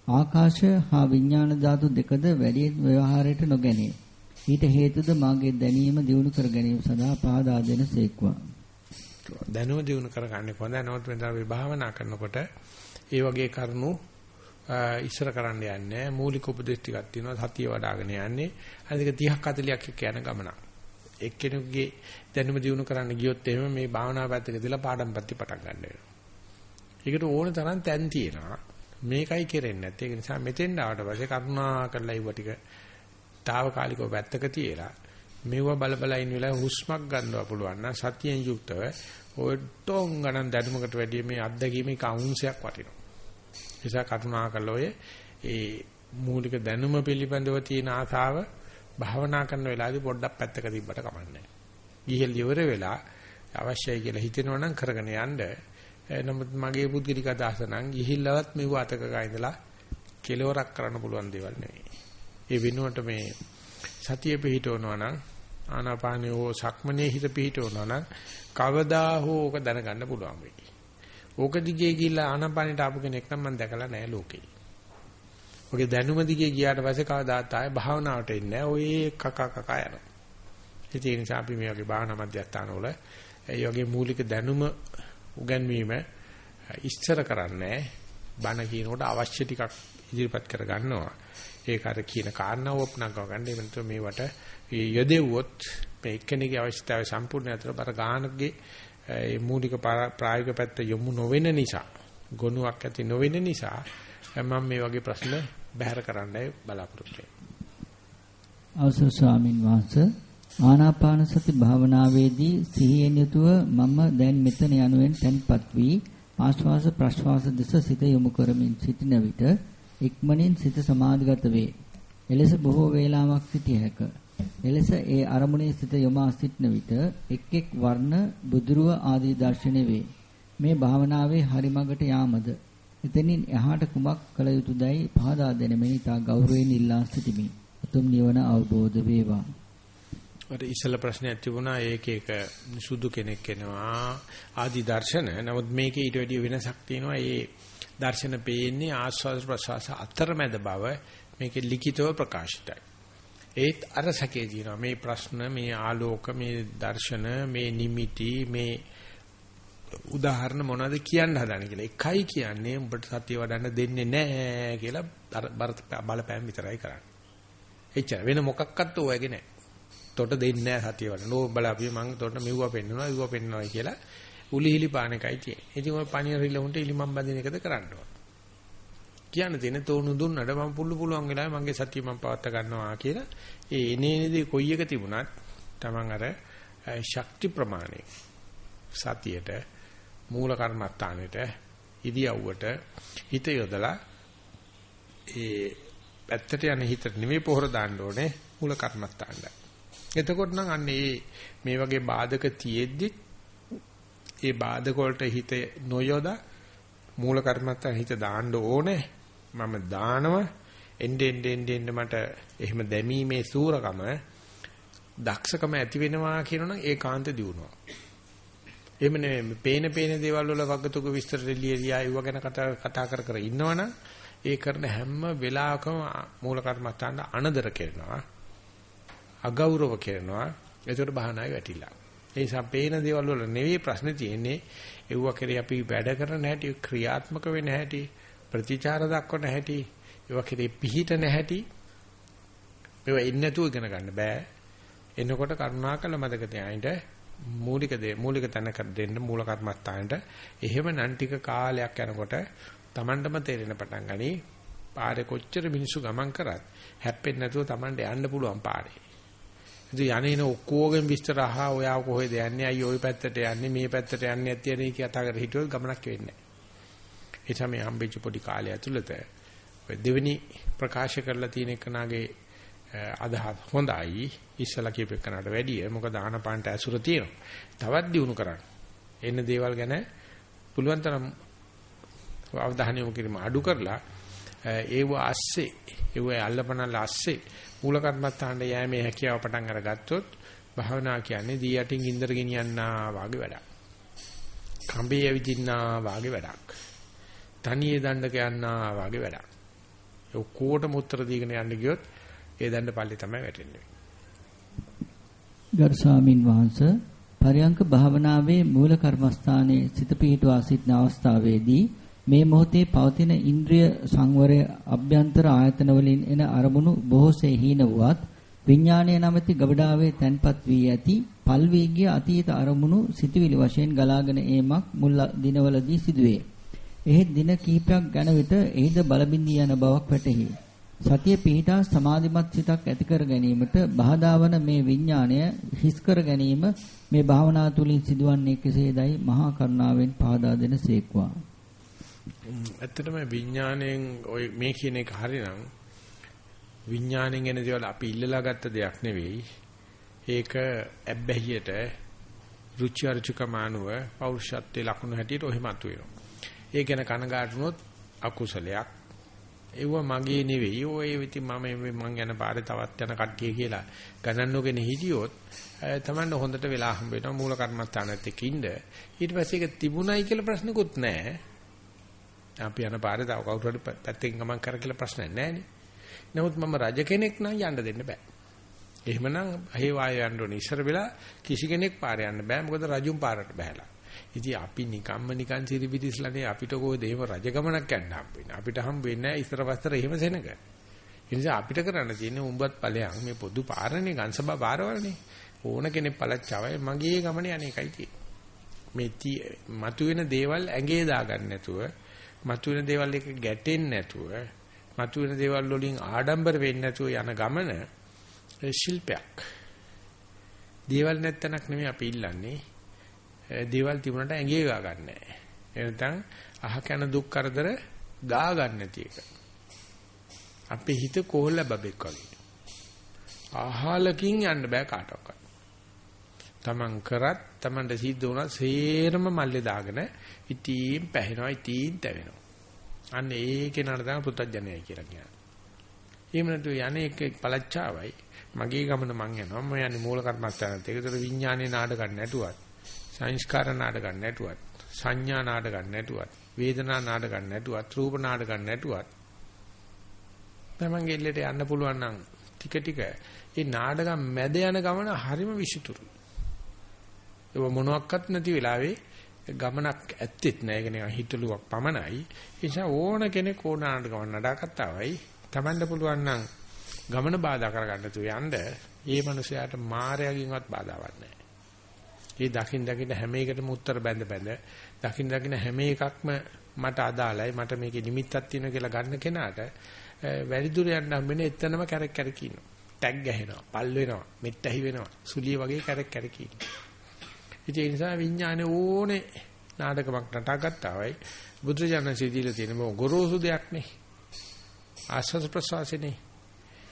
ආකාශ හා විඥාන ධාතු දෙකද වැඩි ව්‍යවහාරයට නොගැනේ. ඊට හේතුද මාගේ දැනීම දියුණු කර ගැනීම සඳහා පහදා දෙන සේක්වා. දැනුම දියුණු කරගන්නේ කොහොමද? නමුත් මෙතන විභාවනා කරනකොට ඒ වගේ කරුණු ඉස්සර කරන්න යන්නේ මූලික උපදේශ ටිකක් තියෙනවා සතිය වඩ아가න යන්නේ. අනික 30ක් 40ක් යන ගමනක්. එක්කෙනෙකුගේ දැනුම දියුණු කරන්න ගියොත් එහෙම මේ භාවනා පැත්තක දාලා පාඩම් පැත්තේ පටන් ගන්න වෙනවා. ඒකට ඕන තරම් තැන් තියෙනවා. මේකයි කෙරෙන්නේ නැත්තේ. ඒක නිසා මෙතෙන් ආවට පස්සේ කරුණා කරලා ඉව ටික తాවකාලිකව පැත්තක තියලා මෙව බල බල ඉන්න වෙලාව හුස්මක් ගන්නවා පුළුවන් නම් සතියෙන් යුක්තව ඔය ටොං ගණන් දැනුමකට වැඩිය මේ අත්දැකීමේ කවුන්සයක් වටිනවා. නිසා කරුණා කරලා ඔය ඒ මූලික දැනුම පිළිබඳව තියෙන ආසාව භාවනා කරන වෙලාවේදී පොඩ්ඩක් පැත්තක තිබ්බට කමන්නේ. ගිහිල් ඉවර වෙලා අවශ්‍යයි කියලා හිතෙනවා නම් කරගෙන යන්න. නමුත් මගේ පුද්ගලික අදහස නම් ගිහිල්ලවත් මෙව අතක ගාਇඳලා කෙලවරක් කරන්න පුළුවන් දේවල් නෙවෙයි. ඒ වෙනුවට මේ සතිය පිහිටවනවා නම් ආනාපානිය හෝ සක්මනේ හිත පිහිටවනවා නම් කවදා හෝ ඕක දැනගන්න පුළුවන් වෙයි. ඕක දිගේ ගිහිල්ලා ආනපානෙට ආපු කෙනෙක් නම් මම දැකලා නැහැ ලෝකේ. ඔගේ දැනුම දිගේ ගියාට පස්සේ කවදාත් ආයේ භාවනාවට එන්නේ නැහැ. ඔය කක කක යනවා. ඒ නිසා අපි මේ වගේ භාවනා මධ්‍යස්ථානවල ඒ වගේ මූලික දැනුම උගන්වීම ඉස්තර කරන්නේ බණ කියනකොට අවශ්‍ය ටිකක් ඉදිරිපත් කර ගන්නවා. ඒක අර කියන කාරණාව ඔප්නංගව ගන්න. ඒ වෙනතෝ මේවට යදෙව්වොත් මේ එක්කෙනෙකුගේ අවශ්‍යතාවය සම්පූර්ණ අතර බර ගානකගේ ඒ මූලික ප්‍රායෝගික පැත්ත යොමු නොවෙන නිසා ගොනුවක් ඇති නොවෙන නිසා මම මේ වගේ ප්‍රශ්න බැහැර කරන්නයි බලාපොරොත්තු වෙන්නේ. අවසර ස්වාමින් වහන්සේ ආනාපාන සති භාවනාවේදී සිහියෙන් යුතුව මම දැන් මෙතන යනුවෙන් තැන්පත් වී ආශ්වාස ප්‍රශ්වාස දෙස සිත යොමු කරමින් සිටින විට ඉක්මනින් සිත සමාධිගත වේ. එලෙස බොහෝ වේලාවක් සිටිය හැක. එලෙස ඒ අරමුණේ සිත යොමා සිටින විට එක් එක් වර්ණ බුදුරුව ආදී දර්ශනය වේ. මේ භාවනාවේ හරිමඟට යාමද එතනින් එහාට කුමක් කළ යුතුදයි පහදා දෙන මෙනිතා ගෞරවයෙන් ඉල්ලා සිටිමි. උතුම් නිවන අවබෝධ වේවා. අර ඉස්සල ප්‍රශ්නයක් තිබුණා ඒක එක සුදු කෙනෙක් එනවා ආදි දර්ශන. නමුත් මේකේ ඊට වැඩිය වෙනසක් තියෙනවා. ඒ දර්ශන පේන්නේ ආස්වාද ප්‍රසවාස අතරමැද බව මේකේ ලිඛිතව ප්‍රකාශිතයි. ඒත් අර සැකේ තියෙනවා මේ ප්‍රශ්න මේ ආලෝක මේ දර්ශන මේ නිමිති මේ උදාහරණ මොනවද කියන්න හදන කියලා. එකයි කියන්නේ උඹට සතිය වඩන්න දෙන්නේ නැහැ කියලා බලපෑම් විතරයි කරන්නේ. එච්චර වෙන මොකක්වත් ඕවැගේ නැහැ. තොට දෙන්නේ නැහැ සතිය වඩන්න. ඕ බලාපිය මං තොට මෙව්වා පෙන්නනවා, ඉව්වා පෙන්නනවා කියලා උලිහිලි පාන එකයි තියෙන්නේ. ඉතින් ඔය පණිය රිලවුන්ට ඉලිමම් බඳින එකද කරන්න ඕන. කියන්න තියෙන තෝණු දුන්නට මම පුළු පුළුවන් වෙලාවෙ මගේ සතිය මම පවත් ගන්නවා කියලා ඒ එනේනේදී කොයි එක තිබුණත් Taman අර ශක්ති ප්‍රමාණය සතියට මූල කර්මස්ථානෙට ඉදියව්වට හිත යොදලා ඒ පැත්තට යන හිතට නෙමෙයි පොහොර දාන්න ඕනේ මූල කර්මස්ථානට. එතකොට නම් අන්න මේ වගේ බාධක තියෙද්දි ඒ බාධක වලට හිත නොයොදා මූල කර්මස්ථාන හිත දාන්න ඕනේ. මම දානවා එnde end end end මට එහෙම දැමීමේ සූරකම දක්ෂකම ඇති වෙනවා කියනනම් ඒකාන්ත දියුණුවක්. එහෙම නෙමෙයි පේන පේන දේවල් වල වගතුක විස්තර ලියලියා ඒව ගැන කතා කතා කර කර ඉන්නවනම් ඒ කරන හැම වෙලාවකම මූල කර්මස්ථාන අනදර කරනවා අගෞරව කරනවා. ඒකට බහනායි වැටිලා. ඒ නිසා පේන දේවල් වල නෙවෙයි ප්‍රශ්නේ තියෙන්නේ. ඒව කෙරේ අපි වැඩ කරන හැටි ක්‍රියාත්මක වෙන හැටි ප්‍රතිචාර දක්වන හැටි ඒව කෙරේ පිහිටන හැටි මේව එන්නේ නැතුව ඉගෙන ගන්න බෑ. එනකොට කරුණාකර මතක තියාගන්න මූලික දේ මූලික තැනක දෙන්න මූල කර්මස්ථානට. එහෙම නම් ටික කාලයක් යනකොට Tamandම තේරෙන පටන් ගනි. පාරේ කොච්චර මිනිස්සු ගමන් කරත් හැප්පෙන්නේ නැතුව Tamand යන්න පුළුවන් පාරේ. ඉතින් යන්නේන ඔක්කොගෙන් විස්තර අහා ඔයා කොහෙද යන්නේ අයියෝ ওই පැත්තට යන්නේ මේ පැත්තට යන්නේ ඇත්තේ කතා කර හිටියොත් ගමනක් වෙන්නේ නැහැ. ඒ තමයි හම්බෙච්ච පොඩි කාලය ඇතුළත ඔය දෙවෙනි ප්‍රකාශ කරලා තියෙන එකනාගේ අදහස් හොඳයි ඉස්සලා කියපෙකනට වැඩිය මොකද ආනපානට ඇසුර තියෙනවා. තවත් දියුණු කරන්න. එන්න දේවල් ගැන පුළුවන් තරම් අවධානය යොමු කිරීම අඩු කරලා ඒව ASCII ඒව අල්ලපනල ASCII මූල කර්මත්තාන්ට යෑමේ හැකියාව පටන් අරගත්තොත් භාවනා කියන්නේ දී යටින් ඉන්දර ගෙනියන්නා වාගේ වැඩක්. කඹේ ඇවිදින්නා වාගේ වැඩක්. තනියේ දණ්ඩක යන්නා වාගේ වැඩක්. ඒ ඔක්කොටම උත්තර දීගෙන යන්න ගියොත් ඒ දණ්ඩ පල්ලේ තමයි වැටෙන්නේ. ගරු ස්වාමින් වහන්සේ පරයන්ක භාවනාවේ මූල කර්මස්ථානයේ සිත පිහිටුවා සිටින අවස්ථාවේදී මේ මොහොතේ පවතින ඉන්ද්‍රිය සංවරය අභ්‍යන්තර ආයතන වලින් එන අරමුණු බොහෝසේ හීන වුවත් විඥානයේ නැමැති ගබඩාවේ තැන්පත් වී ඇති පල් වේගිය අතීත අරමුණු සිතුවිලි වශයෙන් ගලාගෙන ඒමක් මුල් දිනවලදී සිදුවේ. එහෙත් දින කිහිපයක් ගැන විට එහිද බලබින්දී යන බවක් වැටහි. සතිය පිහිටා සමාධිමත් සිතක් ඇති කර ගැනීමට බාධාවන මේ විඥාණය හිස් කර ගැනීම මේ භාවනා තුලින් සිදුවන්නේ කෙසේදයි මහා කරුණාවෙන් පාදා දෙන සේක්වා. ඇත්තටම විඥාණයෙන් ඔය මේ කියන එක හරිනම් විඥාණයෙන් එන දේවල් අපි ඉල්ලලා ගත්ත දෙයක් නෙවෙයි. ඒක ඇබ්බැහියට රුචි අරුචිකම අනුව පෞරුෂත්වයේ ලකුණු හැටියට ඔහෙමත් වෙනවා. ඒ ගැන කනගාටුනොත් අකුසලයක් ඒව මගේ නෙවෙයි. ඔය ඉතින් මම මං යන පාරේ තවත් යන කට්ටිය කියලා ගණන් නොගෙන හිටියොත් තමන්න හොඳට වෙලා හම්බ වෙනවා මූල කර්මස්ථානෙත් එක්ක ඉන්න. ඊට පස්සේ ඒක තිබුණයි කියලා ප්‍රශ්නකුත් නැහැ. අපි යන පාරේ තව කවුරු හරි පැත්තකින් ගමන් කර කියලා ප්‍රශ්නයක් නැහැ නේ. නමුත් මම රජ කෙනෙක් නම් යන්න දෙන්න බෑ. එහෙමනම් හේ වාය යන්න ඕනේ. ඉස්සර වෙලා කිසි කෙනෙක් පාරේ යන්න බෑ. මොකද රජුන් පාරට බහැලා. ඉතින් අපි නිකම්ම නිකන් සිරිපිටිස්ලානේ අපිට කොහෙද එහෙම රජගමනක් යන්න හම්බ වෙන්නේ. අපිට හම්බ වෙන්නේ නැහැ ඉස්සර පස්සර එහෙම සෙනඟ. ඒ නිසා අපිට කරන්න තියෙන්නේ උඹත් ඵලයන් මේ පොදු පාරනේ ගන්සබා පාරවලනේ. ඕන කෙනෙක් පළච්චවයි මගේ ගමනේ අනේකයි තියෙන්නේ. මේ මතුවෙන දේවල් ඇඟේ දාගන්න නැතුව මතුවෙන දේවල් එක ගැටෙන්නේ නැතුව මතුවෙන දේවල් වලින් ආඩම්බර වෙන්නේ නැතුව යන ගමන ශිල්පයක්. දේවල් නැත්තනක් නෙමෙයි අපි ඉල්ලන්නේ. දේවල් තිබුණාට ඇඟේ ගා ගන්න නැහැ. එනතන් අහ කන දුක් කරදර ගා ගන්න නැති එක. අපේ හිත කොහොල්ල බබෙක් වගේ. අහලකින් යන්න බෑ කාටවත්. තමන් කරත් තමන්ට සිද්ධ වුණා සේරම මල්ලේ දාගෙන ඉතින් පැහැෙනවා ඉතින් තැවෙනවා. අන්න ඒකේ නඩ තමයි පුත්තජනයයි කියලා කියන්නේ. එහෙම නැතු යන්නේ එක පළච්චාවයි මගේ ගමන මං යනවා මම යන්නේ මූල කර්මස්ථානත් ඒකතර විඥානේ නාඩ ගන්න නැටුවත් සංස්කාර නාඩ ගන්න නැටුවත් සංඥා නාඩ ගන්න නැටුවත් වේදනා නාඩ ගන්න නැටුවත් රූප නාඩ ගන්න නැටුවත් තමන්ගේ ඉල්ලට යන්න පුළුවන් නම් ටික ටික ඒ නාඩගම් මැද යන ගමන හරිම විසිතුරුයි ඒක මොනවත් නැති වෙලාවේ ගමනක් ඇත්තෙත් නෑ ඒක නිකන් හිතලුවක් පමණයි ඒ නිසා ඕන කෙනෙක් ඕනාට ගමන නඩාකත්තාවයි තමන්ට පුළුවන් නම් ගමන බාධා කරගන්න තු යන්න ඒ මනුස්සයාට මායයන්වත් බාධාවක් නැහැ. ඒ දකින් දකින් හැම එකටම උත්තර බැඳ බැඳ දකින් දකින් හැම එකක්ම මට අදාළයි මට මේකේ නිමිත්තක් තියෙනවා කියලා ගන්න කෙනාට වැඩි දුර යන්න හම්බෙන්නේ එතනම කැරක් කැරක ඉන්නවා. ටැග් ගහනවා, පල් වෙනවා, මෙත් ඇහි වෙනවා. සුලිය වගේ කැරක් කැරක ඉන්නවා. ඒ නිසා විඥානේ ඕනේ නාටකමක් නටාගත්තා වයි බුදුජානක සීදීලා තියෙන මො ගොරෝසු දෙයක් නේ. ආස්වාද ප්‍රසවාසනේ.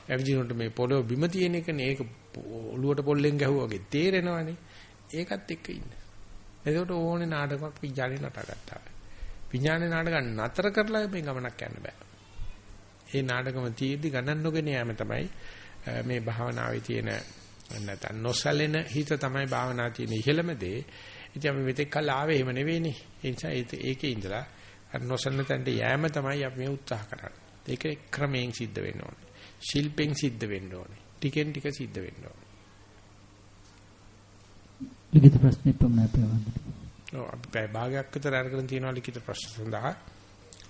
ඇවිදිනකොට මේ පොළොව බිම තියෙන එකනේ ඒක ඔළුවට පොල්ලෙන් ගැහුවා වගේ තේරෙනවනේ. ඒකත් එක්ක ඉන්න. එතකොට ඕනේ නාටකමක් විඥානේ නටාගත්තා. විඥානේ නාටක නතර කරලා මේ ගමනක් යන්න බෑ. ඒ නාටකම තීර්දි ගණන් නොගෙන යෑම තමයි මේ භාවනාවේ තියෙන නැත්නම් නොසැලෙන හිත තමයි භාවනා තියෙන ඉහළම දේ. ඉතින් අපි මෙතෙක් කල් ආවේ එහෙම නෙවෙයිනේ. ඒ නිසා ඒකේ ඉඳලා අර නොසැලෙන තැනට යෑම තමයි අපි මේ උත්සාහ කරන්නේ. ඒක ක්‍රමයෙන් සිද්ධ වෙන්න ඕනේ. ශිල්පෙන් සිද්ධ වෙන්න ඕනේ. ටිකෙන් ටික සිද්ධ වෙන්න ඕනේ. ලිඛිත ප්‍රශ්න පමණයි ප්‍රවන්දන. ඔව් අපි පැය භාගයක් විතර අරගෙන තියෙනවා ලිඛිත ප්‍රශ්න සඳහා.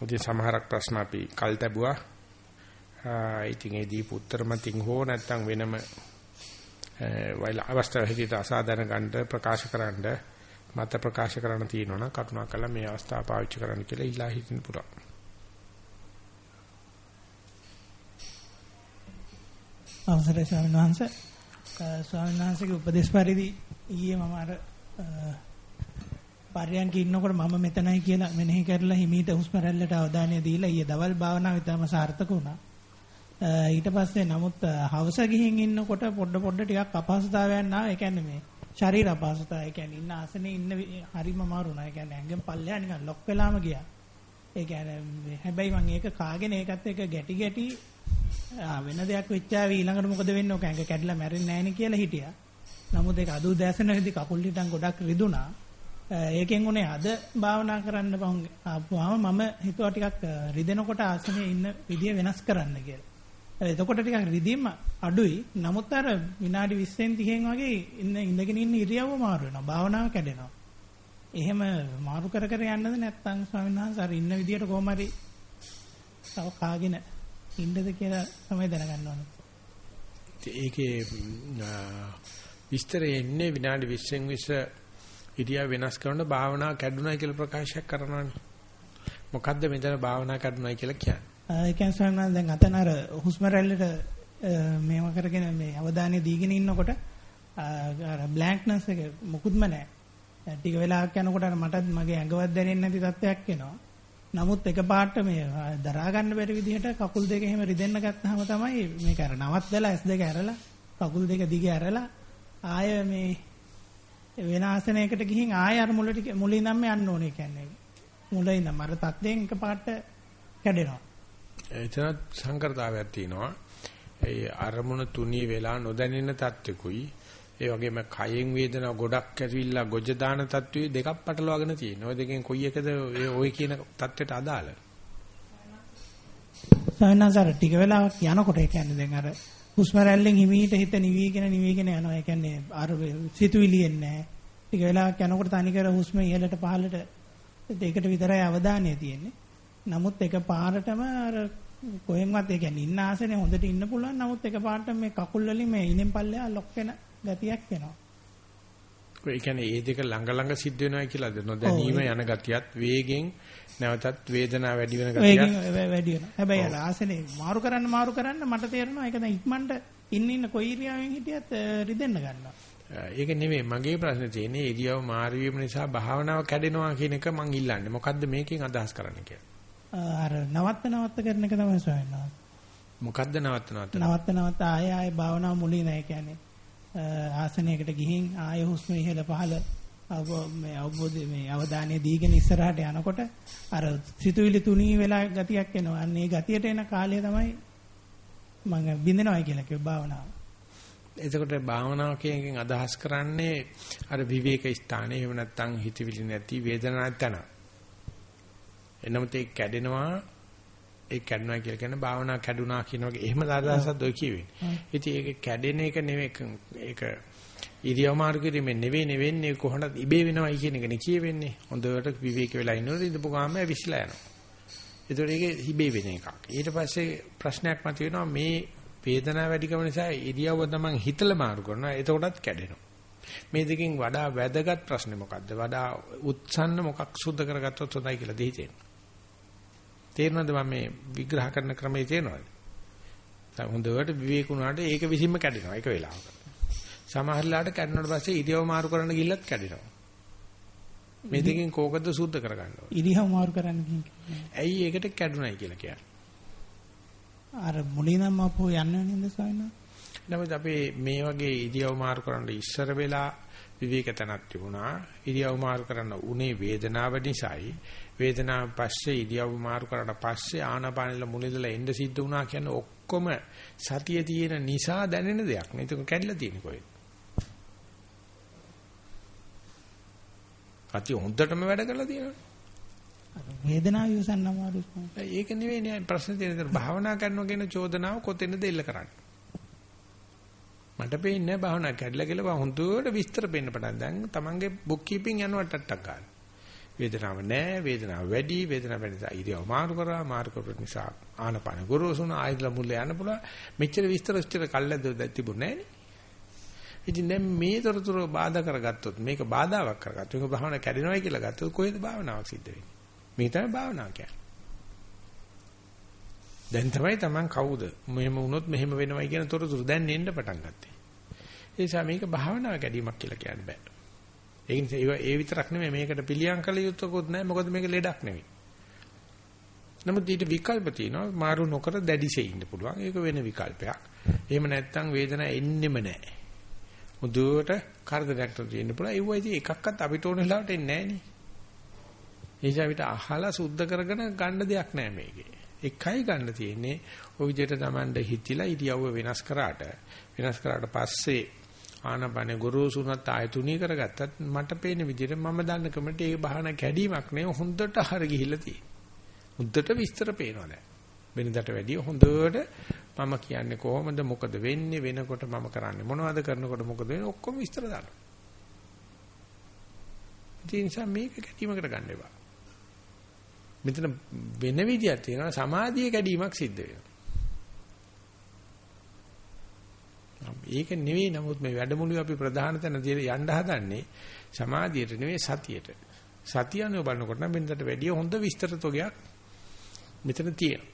උදේ සමහරක් ප්‍රශ්න අපි කල් තැබුවා. ඉතින් ඒ දීපු උත්තර මතින් හෝ නැත්නම් වෙනම වයිල අවස්ථාව හැටියට අසාධාරණ ගන්න ප්‍රකාශ කරන්න මත ප්‍රකාශ කරන්න තියෙනවා නම් කරුණාකරලා මේ අවස්ථාව පාවිච්චි කරන්න කියලා ඉල්ලා හිටින්න පුළුවන්. අවසරයි ස්වාමීන් වහන්සේ ස්වාමීන් වහන්සේගේ උපදේශ පරිදි ඊයේ මම අර පර්යන්ක ඉන්නකොට මම මෙතනයි කියලා මෙනෙහි කරලා හිමීට හුස්ම රැල්ලට අවධානය දීලා ඊයේ දවල් භාවනාව ඉතාම සාර්ථක වුණා. ඊට පස්සේ නමුත් හවස ගිහින් ඉන්නකොට පොඩ පොඩ ටිකක් අපහසුතාවයන් ආවා. ඒ කියන්නේ මේ ශරීර අපහසුතාවය. ඒ කියන්නේ ඉන්න ආසනේ ඉන්න හරිම අමාරු වුණා. ඒ කියන්නේ ඇඟෙන් පල්ලෙහා නිකන් ලොක් වෙලාම ගියා. ඒ කියන්නේ හැබැයි මම ඒක කාගෙන ඒකත් එක ගැටි ගැටි වෙන දෙයක් වෙච්චාවි ඊළඟට මොකද වෙන්නේ ඔක ඇඟ කැඩලා මැරෙන්නේ නැහැ නේ කියලා හිටියා. නමුත් ඒක අදු දැසෙනෙදි කකුල් හිටන් ගොඩක් රිදුනා. ඒකෙන් උනේ අද භාවනා කරන්න ආපුවාම මම හිතුවා ටිකක් රිදෙනකොට ආසනේ ඉන්න විදිය වෙනස් කරන්න කියලා. එතකොට ටිකක් රිදීම අඩුයි. නමුත් අර විනාඩි 20න් 30න් වගේ ඉන්න ඉඳගෙන ඉන්න ඉරියව්ව මාරු වෙනවා. භාවනාව කැඩෙනවා. එහෙම මාරු කර කර යන්නද නැත්නම් ස්වාමීන් වහන්සේ අර ඉන්න විදියට කොහොම හරි තව කාගෙන ඉන්නද කියලා තමයි දැනගන්න ඕනේ. ඒකේ විස්තරය එන්නේ විනාඩි 20න් 20 ඉරියා වෙනස් කරන භාවනා කැඩුනයි කියලා ප්‍රකාශයක් කරනවානේ. මොකද්ද මෙතන භාවනා කැඩුනයි කියලා කියන්නේ? ඒ කියන්නේ ස්වාමීන් දැන් අතන අර හුස්ම රැල්ලට මේව කරගෙන මේ අවධානය දීගෙන ඉන්නකොට අර බ්ලැන්ක්නස් එක මොකුත්ම නැහැ. ටික වෙලාවක් යනකොට මටත් මගේ ඇඟවත් දැනෙන්නේ නැති තත්ත්වයක් එනවා. නමුත් එකපාරට මේ දරා ගන්න බැරි විදිහට කකුල් දෙක එහෙම රිදෙන්න ගත්තාම තමයි මේක අර නවත්තලා S2 ඇරලා කකුල් දෙක දිග ඇරලා ආය මේ වෙන ආසනයකට ගිහින් ආය අර මුලට මුලින් ඉඳන්ම යන්න ඕනේ කියන්නේ. මුලින් ඉඳන් අර තත්ත්වයෙන් එකපාරට කැඩෙනවා. එතන සංකරතාවයක් තියෙනවා. ඒ අරමුණ තුනී වෙලා නොදැනෙන තත්ත්වකුයි ඒ වගේම කයෙන් වේදනා ගොඩක් ඇවිල්ලා ගොජ දාන තත්ත්වයේ දෙකක් පටලවාගෙන තියෙනවා. ওই දෙකෙන් කොයි එකද ඔය කියන තත්ත්වයට අදාළ? සවනසාර ටික වෙලාවක් යනකොට ඒ කියන්නේ දැන් අර හුස්ම රැල්ලෙන් හිමීට හිත නිවිගෙන නිවිගෙන යනවා. ඒ කියන්නේ අර සිතුවිලි එන්නේ නැහැ. ටික වෙලාවක් යනකොට තනිකර හුස්ම ඉහළට පහළට ඒකට විතරයි අවධානය තියෙන්නේ. නමුත් එක පාරටම අර කොහෙන්වත් ඒ කියන්නේ ඉන්න ආසනේ හොඳට ඉන්න පුළුවන්. නමුත් එක පාරටම මේ කකුල් වලින් මේ ඉනෙන් පල්ලෙහා ලොක් වෙන ගතියක් එනවා. ඒ කියන්නේ ඒ දෙක ළඟ ළඟ සිද්ධ වෙනවා කියලාද නොදැනීම යන ගතියත් වේගෙන් නැවතත් වේදනාව වැඩි වෙන ගතියක් වැඩි වෙනවා. හැබැයි අර ආසනේ මාරු කරන්න මාරු කරන්න මට තේරෙනවා ඒක දැන් ඉක්මනට ඉන්න ඉන්න කොයි ඉරියාවෙන් හිටියත් රිදෙන්න ගන්නවා. ඒක නෙමෙයි මගේ ප්‍රශ්නේ තියෙන්නේ ඉරියව් මාරු වීම නිසා භාවනාව කැඩෙනවා කියන එක මං ඉල්ලන්නේ. මොකද්ද මේකෙන් අදහස් කරන්න කියලා. අර නවත්ත නවත්ත කරන එක තමයි සොයන්නේ. මොකද්ද නවත්ත නවත්ත? නවත්ත නවත්ත ආය ආය භාවනාව මුලින් නැහැ කියන්නේ. ආසනයකට ගිහින් ආය හුස්ම ඉහළ පහළ මේ අවබෝධය මේ අවධානය දීගෙන ඉස්සරහට යනකොට අර සිතුවිලි තුනී වෙලා ගතියක් එනවා. අන්න ඒ ගතියට එන කාලය තමයි මම බින්දනවයි කියලා කිව්ව භාවනාව. එතකොට භාවනාව කියනකින් අදහස් කරන්නේ අර විවේක ස්ථානයේ එහෙම නැත්නම් හිතවිලි නැති වේදනාවක් තන. එනමුත් ඒ කැඩෙනවා ඒ කැඩුනා කියලා කියන්නේ භාවනා කැඩුනා කියන වගේ එහෙම අදහසක් ඔය කියවෙන්නේ. ඉතින් ඒක කැඩෙන එක නෙවෙයි ඒක ඉරියව් මාරු කිරීමෙන් නෙවෙයි නෙවෙන්නේ කොහොමද ඉබේ වෙනවයි කියන එක නේ කියවෙන්නේ. හොඳට විවේක වෙලා ඉන්නකොට ඉඳපු ගාම විශ්ලා යනවා. ඒතකොට ඒක ඉබේ වෙන එකක්. ඊට පස්සේ ප්‍රශ්නයක් මතුවෙනවා මේ වේදනාව වැඩිකම නිසා ඉරියව්ව තමන් හිතලා මාරු කරනවා. එතකොටත් කැඩෙනවා. මේ දෙකෙන් වඩා වැදගත් ප්‍රශ්නේ මොකද්ද? වඩා උත්සන්න මොකක් සුද්ධ කරගත්තොත් හොඳයි කියලා දෙහිතෙනවා. තේරෙනවද මම මේ විග්‍රහ කරන ක්‍රමයේ තේරෙනවද? හොඳට විවේක වුණාට ඒක විසින්ම කැඩෙනවා ඒක වෙලාවක. සමහරලාට කැඩුණාට පස්සේ ඉරියව් මාරු කරන්න ගිල්ලත් කැඩෙනවා. මේ දෙකෙන් කෝකද සුද්ධ කරගන්න ඕනේ. ඉරියව් මාරු කරන්න කියන්නේ. ඇයි ඒකට කැඩුණයි කියලා කියන්නේ? අර මුලින්ම අපෝ යන්නේ නේද සායනා? නමුත් අපි මේ වගේ ඉරියව් මාරු කරන්න ඉස්සර වෙලා විවේක තනක් තිබුණා. ඉරියව් මාරු කරන්න උනේ වේදනාව නිසායි. වේදනාව පස්සේ ඉරියව් මාරු කරලා පස්සේ ආනාපානෙල මුලදලා එන්න සිද්ධ වුණා කියන්නේ ඔක්කොම සතිය තියෙන නිසා දැනෙන දෙයක්. ඒක කැඩලා තියෙන කොහෙද? සතිය හොඳටම වැඩ කරලා තියෙනවා. වේදනාව ඉවසන්න අමාරුයි. ඒක නෙවෙයි නේ ප්‍රශ්නේ තියෙන භාවනා කරනවා කියන චෝදනාව කොතැනද එල්ල කරන්නේ? මට පේන්නේ භාවනා කැඩලා කියලා හොඳට විස්තර පෙන්න පටන් දැන් තමන්ගේ බුක් කීපින් යනවා ටට්ටක් ගන්න. වේදනාව නැහැ වේදනාව වැඩි වේදනාව වැඩි නිසා ඉරියව් මාරු කරා මාරු කරපු නිසා ආනපන ගොරෝසුන ආයතන මුල්ල යන්න පුළුවන්. මෙච්චර විස්තර විස්තර කල්ලාද තිබුණේ නැහැ ඉතින් දැන් මේ තොරතුරු බාධා කරගත්තොත් මේක බාධාවක් කරගත්තොත් මේක භාවනා කැඩෙනවයි කියලා ගත්තොත් කොහෙද භාවනාවක් සිද්ධ වෙන්නේ? මේ තමයි භාවනාව කියන්නේ. දැන් තමයි Taman කවුද? මෙහෙම වුණොත් මෙහෙම වෙනවයි කියන තොරතුරු දැන් එන්න පටන් ගත්තේ. ඒ නිසා මේක භාවනාව කැඩීමක් කියලා කියන්න බෑ. ඒ නිසා ඒ විතරක් නෙමෙයි මේකට පිළියම් කළ යුතුකුත් නැහැ මොකද මේක ලෙඩක් නෙමෙයි. නමුත් ඊට විකල්ප තියෙනවා මාරු නොකර දැඩිසේ ඉන්න පුළුවන්. ඒක වෙන විකල්පයක්. එහෙම නැත්නම් වේදනාව එන්නෙම නැහැ. මුදුවට කරදරයක් තියෙන්න පුළුවන්. ඒ වගේ එකක්වත් අපිට ඕන වෙලාවට එන්නේ නැහැ නේ. ඒ නිසා අපිට අහලා සුද්ධ කරගෙන ගන්න දෙයක් නැහැ මේකේ. එකයි ගන්න තියෙන්නේ ওই විදිහට Tamande හිතිලා ඉරියව්ව වෙනස් කරාට වෙනස් කරාට පස්සේ ආනපන ගුරුසුනත් ආයතුණී කරගත්තත් මට පේන විදිහට මම දන්න කමට ඒ බහන කැඩීමක් නෙවෙයි හොඳට හර ගිහිල්ලා තියෙන්නේ. හොඳට විස්තර පේනවා දැන්. වෙනදට වැඩිය හොඳට මම කියන්නේ කොහොමද මොකද වෙන්නේ වෙනකොට මම කරන්නේ මොනවද කරනකොට මොකද වෙන්නේ ඔක්කොම විස්තර දානවා. ඒ නිසා මේක කැඩීමකට ගන්න එපා. මෙතන වෙන විදියක් තියෙනවා සමාධිය කැඩීමක් සිද්ධ වෙනවා. ඒක නෙවෙයි නමුත් මේ වැඩමුළුවේ අපි ප්‍රධාන තැන යන්න හදන්නේ සමාධියට නෙවෙයි සතියට. සතියනේ බලනකොට නම් වෙනදට වැඩිය හොඳ විස්තර තොගයක් මෙතන තියෙනවා.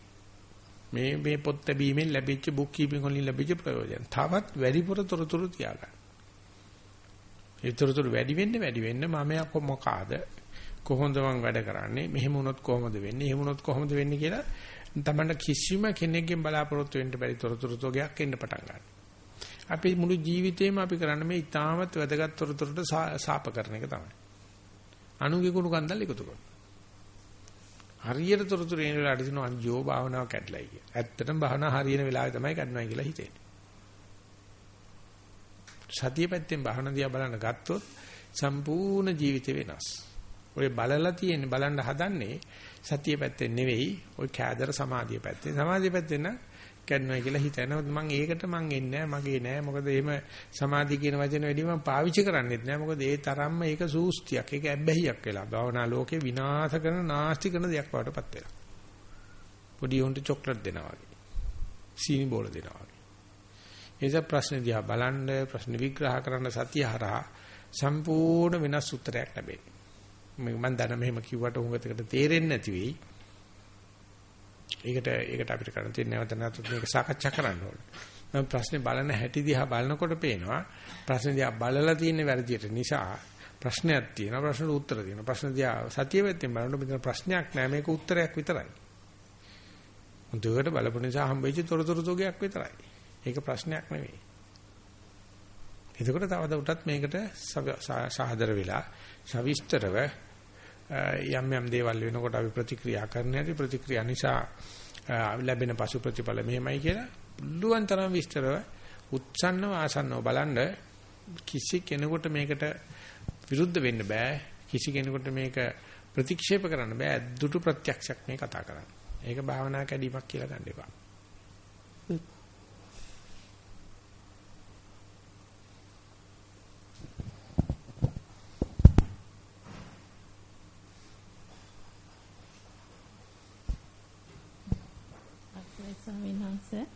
මේ මේ පොත් ලැබීමෙන් ලැබිච්ච බුක් කීපින් වලින් ලැබිච්ච ප්‍රයෝජන. තවත් වැඩිපුර තොරතුරු තියාගන්න. ඒ තොරතුරු වැඩි වෙන්න වැඩි වෙන්න මම මොකාද කොහොමද මම වැඩ කරන්නේ මෙහෙම වුණොත් කොහොමද වෙන්නේ එහෙම වුණොත් කොහොමද වෙන්නේ කියලා තමන්න කිසිම කෙනෙක්ගෙන් බලාපොරොත්තු වෙන්න බැරි තොරතුරු තොගයක් එන්න පටන් ගන්නවා. අපි මුළු ජීවිතේම අපි කරන්නේ මේ ඊටාමත් වැදගත් තොරතුරට සාප කරන එක තමයි. අනුගේ කුණු කන්දල් එකතු කරනවා. හරියට තොරතුරු එන වෙලාවට දිනවා අන්ජෝ භාවනාව කැඩලයි කිය. ඇත්තටම භාවනාව හරියන වෙලාවේ තමයි කැඩනවයි කියලා හිතෙන්නේ. සතිය පැත්තෙන් භාවනා දිහා බලන්න ගත්තොත් සම්පූර්ණ ජීවිතේ වෙනස්. ඔය බලලා තියෙන්නේ බලන්න හදන්නේ සතිය පැත්තෙන් නෙවෙයි ඔය කෑදර සමාධිය පැත්තෙන්. සමාධිය පැත්තෙන් නම් කැඩනවා කියලා හිතනවා. මම ඒකට මං එන්නේ මගේ නෑ. මොකද එහෙම සමාධිය කියන වචන වැඩි මම පාවිච්චි කරන්නේත් නෑ. මොකද ඒ තරම්ම ඒක සූස්තියක්. ඒක ඇබ්බැහියක් වෙලා. භවනා ලෝකේ විනාශ කරන නාස්ති කරන දෙයක් වඩටපත් වෙලා. පොඩි උන්ට චොක්ලට් දෙනවා වගේ. සීනි බෝල දෙනවා වගේ. එනිසා ප්‍රශ්න දිහා බලන්න ප්‍රශ්න විග්‍රහ කරන්න සතිය හරහා සම්පූර්ණ වෙනස් උත්තරයක් ලැබෙන්නේ. මම දැන මෙහෙම කිව්වට උඟතකට තේරෙන්නේ නැති වෙයි. ඒකට ඒකට අපිට කරන්න තියෙන නැවත නැවතත් මේක සාකච්ඡා කරන්න ඕනේ. මම ප්‍රශ්නේ බලන හැටි දිහා බලනකොට පේනවා ප්‍රශ්නේ දිහා බලලා තියෙන වැරදියට නිසා ප්‍රශ්නයක් තියෙනවා ප්‍රශ්නට උත්තර තියෙනවා. ප්‍රශ්න දිහා සතිය වෙත්තෙන් බලනකොට මෙතන ප්‍රශ්නයක් නෑ මේක උත්තරයක් විතරයි. හොඳට බලපු නිසා හම්බෙච්ච තොරතුරු තෝගයක් විතරයි. ඒක ප්‍රශ්නයක් නෙවෙයි. එතකොට තවද උටත් මේකට සාහදර වෙලා සවිස්තරව යම් යම් දේවල් වෙනකොට අපි ප්‍රතික්‍රියා කරන්න හැටි ප්‍රතික්‍රියා නිසා ලැබෙන පසු ප්‍රතිඵල මෙහෙමයි කියලා පුළුවන් තරම් විස්තරව උත්සන්නව ආසන්නව බලන්න කිසි කෙනෙකුට මේකට විරුද්ධ වෙන්න බෑ කිසි කෙනෙකුට මේක ප්‍රතික්ෂේප කරන්න බෑ දුටු ප්‍රත්‍යක්ෂයක් මේ කතා කරන්නේ. ඒක භාවනා කැඩීමක් කියලා ගන්න එපා. ස්වාමීන් වහන්සේ.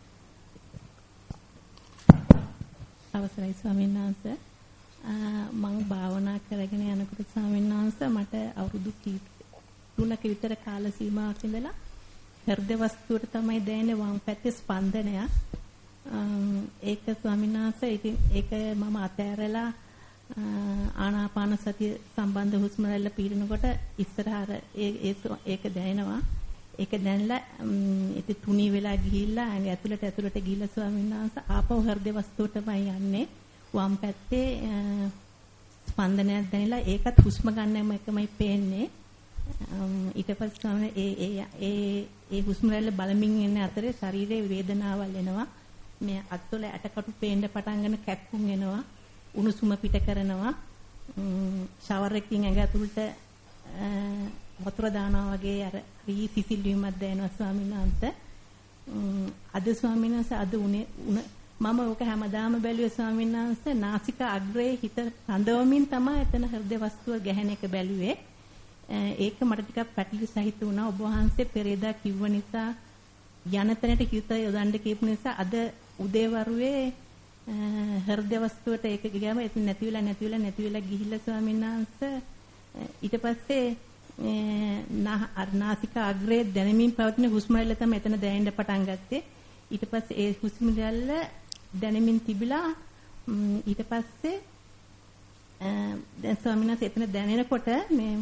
අවසරයි ස්වාමීන් වහන්සේ. මම භාවනා කරගෙන යනකොට ස්වාමීන් වහන්සේ මට අවුරුදු තුනක විතර කාල සීමාවක් ඉඳලා හෘද වස්තුවට තමයි දැනෙන වම් පැත්තේ ස්පන්දනය. ඒක ස්වාමීන් වහන්සේ ඉතින් ඒක මම අතෑරලා ආනාපාන සතිය සම්බන්ධ හුස්ම රැල්ල පීරනකොට ඉස්සරහට ඒක දැනෙනවා. ඒක දැනලා ඉතින් තුනී වෙලා ගිහිල්ලා ඇතුළට ඇතුළට ගිහිල්ලා ස්වාමීන් වහන්සේ ආපහු හෘද වස්තුවටමයි යන්නේ. වම් පැත්තේ ස්පන්දනයක් දැනලා ඒකත් හුස්ම ගන්නම එකමයි පේන්නේ. ඊට පස්සේ ඒ ඒ ඒ ඒ හුස්ම රැල්ල බලමින් ඉන්න අතරේ ශරීරයේ වේදනාවල් එනවා. මේ අත්වල ඇටකටු පේන්න පටන් ගන්න කැක්කුම් එනවා. උණුසුම පිට කරනවා. ෂවර් එකකින් ඇඟ ඇතුළට වතුර දානවා වගේ අර රී සිසිල් වීමක් දැනෙනවා ස්වාමීන් වහන්සේ. අද ස්වාමීන් වහන්සේ අද උනේ මම ඕක හැමදාම බැලුවේ ස්වාමීන් වහන්සේ නාසික අග්‍රයේ හිත රඳවමින් තමයි එතන හෘද වස්තුව ගැහෙන එක බැලුවේ. ඒක මට ටිකක් පැටලි සහිත වුණා. ඔබ වහන්සේ පෙරේදා කිව්ව නිසා යන තැනට හිත යොදන්න කියපු නිසා අද උදේවරුේ හෘද වස්තුවට ඒක ගියාම ඒක නැති වෙලා නැති වෙලා නැති වෙලා ගිහිල්ලා ස්වාමීන් වහන්සේ ඊට පස්සේ නාසික අග්‍රයේ දැනෙමින් පවතින හුස්ම රැල්ල තමයි එතන දැනෙන්න පටන් ගත්තේ. ඊට පස්සේ ඒ හුස්ම රැල්ල දැනෙමින් තිබිලා ඊට පස්සේ දැන් ස්වාමීන් වහන්සේ එතන දැනෙනකොට මේ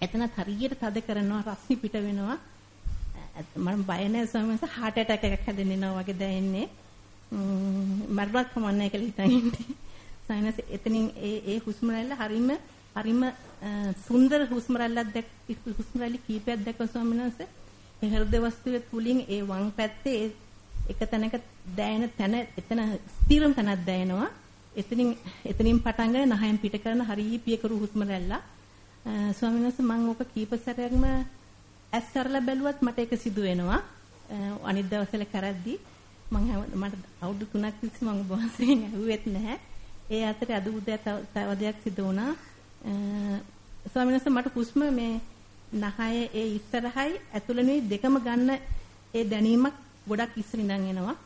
එතනත් හරියට තද කරනවා රස්නි පිට වෙනවා. මම බය නැහැ ස්වාමීන් වහන්සේ heart attack එකක් හැදෙනවා වගේ දැනෙන්නේ. මරණක් කමන්නේ කියලා හිතන් ඉන්නේ. ස්වාමීන් වහන්සේ එතනින් ඒ ඒ හුස්ම රැල්ල හරීම හරිම සුන්දර හුස්ම රැල්ලක් දැක් හුස්ම රැලි කීපයක් දැක්ක ස්වාමීන් වහන්සේ ඒ හෘද වස්තුවේ තුලින් ඒ වම් පැත්තේ එක තැනක දැනෙන තැන එතන ස්ථිරම තැනක් දැනෙනවා. එතනින් එතනින් පටන් ගන්න නහයෙන් පිට කරන හරිය පියකරු හුස්ම රැල්ල ස්වාමීන් වහන්සේ මම ඕක කීප සැරයක්ම ඇස් කරලා බැලුවත් මට ඒක සිදු වෙනවා. අනිත් දවස්වල කරද්දී මම මට අවුරුදු 3ක් තිස්සේ මම බොහොමයෙන් ඇහුවෙත් නැහැ. ඒ අතරේ අද උදේ තව දෙයක් සිදු වුණා. ස්වාමීන් වහන්සේ මට හුස්ම මේ නහය ඒ ඉස්සරහයි ඇතුළේ දෙකම ගන්න ඒ දැනීමක් ගොඩක් ඉස්සරින් ඉඳන් එනවා.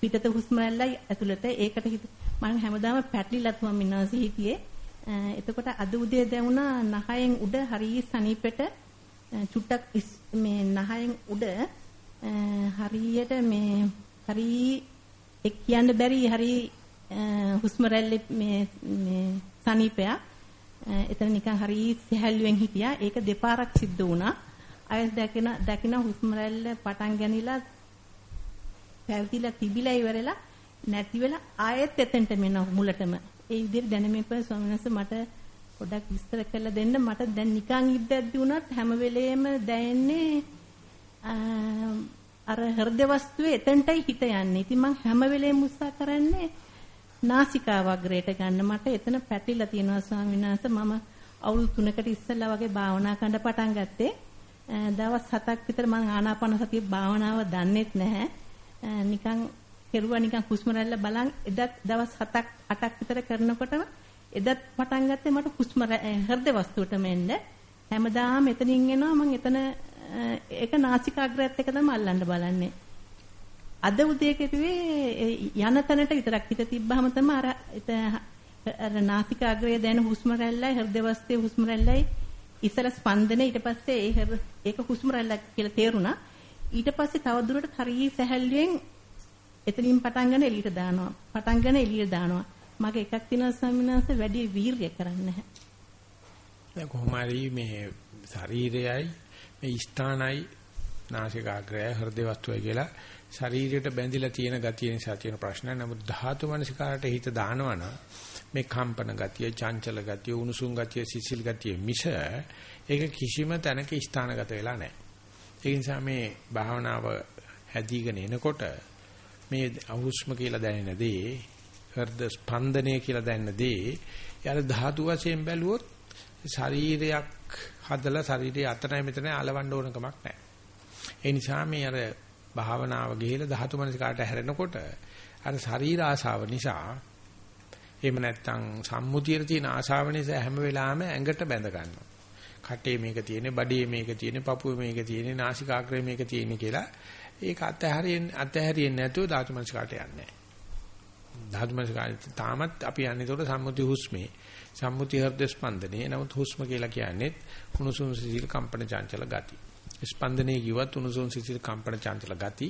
පිටත හුස්ම රැල්ලයි ඇතුළත ඒකට හිත මම හැමදාම පැටලිලා තුම මිනාසි හිටියේ. එතකොට අද උදේ දැනුණා නහයෙන් උඩ හරිය සනීපෙට චුට්ටක් මේ නහයෙන් උඩ හරියට මේ හරි එක් කියන්න බැරි හරි හුස්ම රැල්ලේ මේ මේ සනීපයක් එතන නිකන් හරි සහැල්ලුවෙන් හිටියා. ඒක දෙපාරක් සිද්ධ වුණා. අය දැකින දැකින හුස්ම රැල්ල පටන් ගැනීමලා පැවතිලා තිබිලා ඉවරලා නැති වෙලා ආයෙත් එතෙන්ට මෙන්න මුලටම. ඒ විදිහට දැනෙමින් පස්සේ ස්වාමීන් වහන්සේ මට පොඩ්ඩක් විස්තර කරලා දෙන්න මට දැන් නිකන් ඉද්දැද්දි වුණත් හැම වෙලෙම දැනෙන්නේ අර හෘද වස්තුවේ එතනටයි හිත යන්නේ. ඉතින් මම හැම වෙලෙම උත්සාහ කරන්නේ නාසිකාවග්‍රයට ගන්න. මට එතන පැටලිලා තියෙනවා ස්වාමීන් වහන්සේ. මම අවුරුදු 3කට ඉස්සෙල්ලා වගේ භාවනා කරන්න පටන් ගත්තේ. දවස් 7ක් විතර මම ආනාපාන සතිය භාවනාව දන්නෙත් නැහැ. නිකන් කෙරුවා නිකන් හුස්ම රැල්ල බලන් එදත් දවස් 7ක් 8ක් විතර කරනකොටම එදත් පටන් ගත්තේ මට හුස්ම හෘද වස්තුවටම එන්න. හැමදාම එතනින් එනවා මම එතන ඒක නාසිකාග්‍රයත් එක තමයි අල්ලන්න බලන්නේ. අද උදේ කෙරුවේ යන තැනට විතරක් හිත තිබ්බහම තමයි අර අර නාසිකාග්‍රය දැන හුස්ම රැල්ලයි හෘද වස්තුවේ හුස්ම රැල්ලයි ඉස්සර ස්පන්දනේ ඊට පස්සේ ඒ ඒක හුස්ම රැල්ලක් කියලා තේරුණා. ඊට පස්සේ තව දුරට හරිය සැහැල්ලුවෙන් එතනින් පටන් ගන්න එළියට දානවා. පටන් ගන්න එළියට දානවා. මගේ එකක් තියෙනවා ස්වාමිනාස වැඩි වීර්ය කරන්නේ නැහැ. දැන් කොහොම හරි මේ ශරීරයයි මේ ස්ථානයි නාසිකාග්‍රය හෘද වස්තුවයි කියලා ශරීරයට බැඳිලා තියෙන ගතිය නිසා තියෙන ප්‍රශ්න. නමුත් ධාතු මනසිකාරට හිත දානවනම් මේ කම්පන ගතිය, චංචල ගතිය, උණුසුම් ගතිය, සිසිල් ගතිය මිස ඒක කිසිම තැනක ස්ථානගත වෙලා නැහැ. ඒ නිසා මේ භාවනාව හැදීගෙන එනකොට මේ අහුස්ම කියලා දැනෙන දේ, හෘද ස්පන්දනය කියලා දැනෙන දේ, යාර ධාතු වශයෙන් බැලුවොත් ශරීරයක් හදලා ශරීරයේ අතනයි මෙතනයි අලවන්න ඕන කමක් නැහැ. ඒ නිසා මේ අර භාවනාව ගිහිලා ධාතු මනසිකාට හැරෙනකොට අර ශරීර ආශාව නිසා එහෙම නැත්නම් සම්මුතියේ තියෙන ආශාව නිසා හැම වෙලාවෙම ඇඟට බැඳ ගන්නවා. කටේ මේක තියෙන්නේ, බඩේ මේක තියෙන්නේ, පපුවේ මේක තියෙන්නේ, නාසිකාග්‍රේ මේක තියෙන්නේ කියලා ඒක අතහැරියෙන් අතහැරියෙන් නැතුව ධාතු මනසිකාට යන්නේ නැහැ. ධාතු මනසිකාට තාමත් අපි යන්නේ ඒකට සම්මුති හුස්මේ. සම්මුති හෘද ස්පන්දනේ. නමුත් හුස්ම කියලා කියන්නේ උණුසුම් සිසිල් කම්පන චංචල ගති. ස්පන්දනේ කිව්වත් උණුසුම් සිසිල් කම්පන චංචල ගති.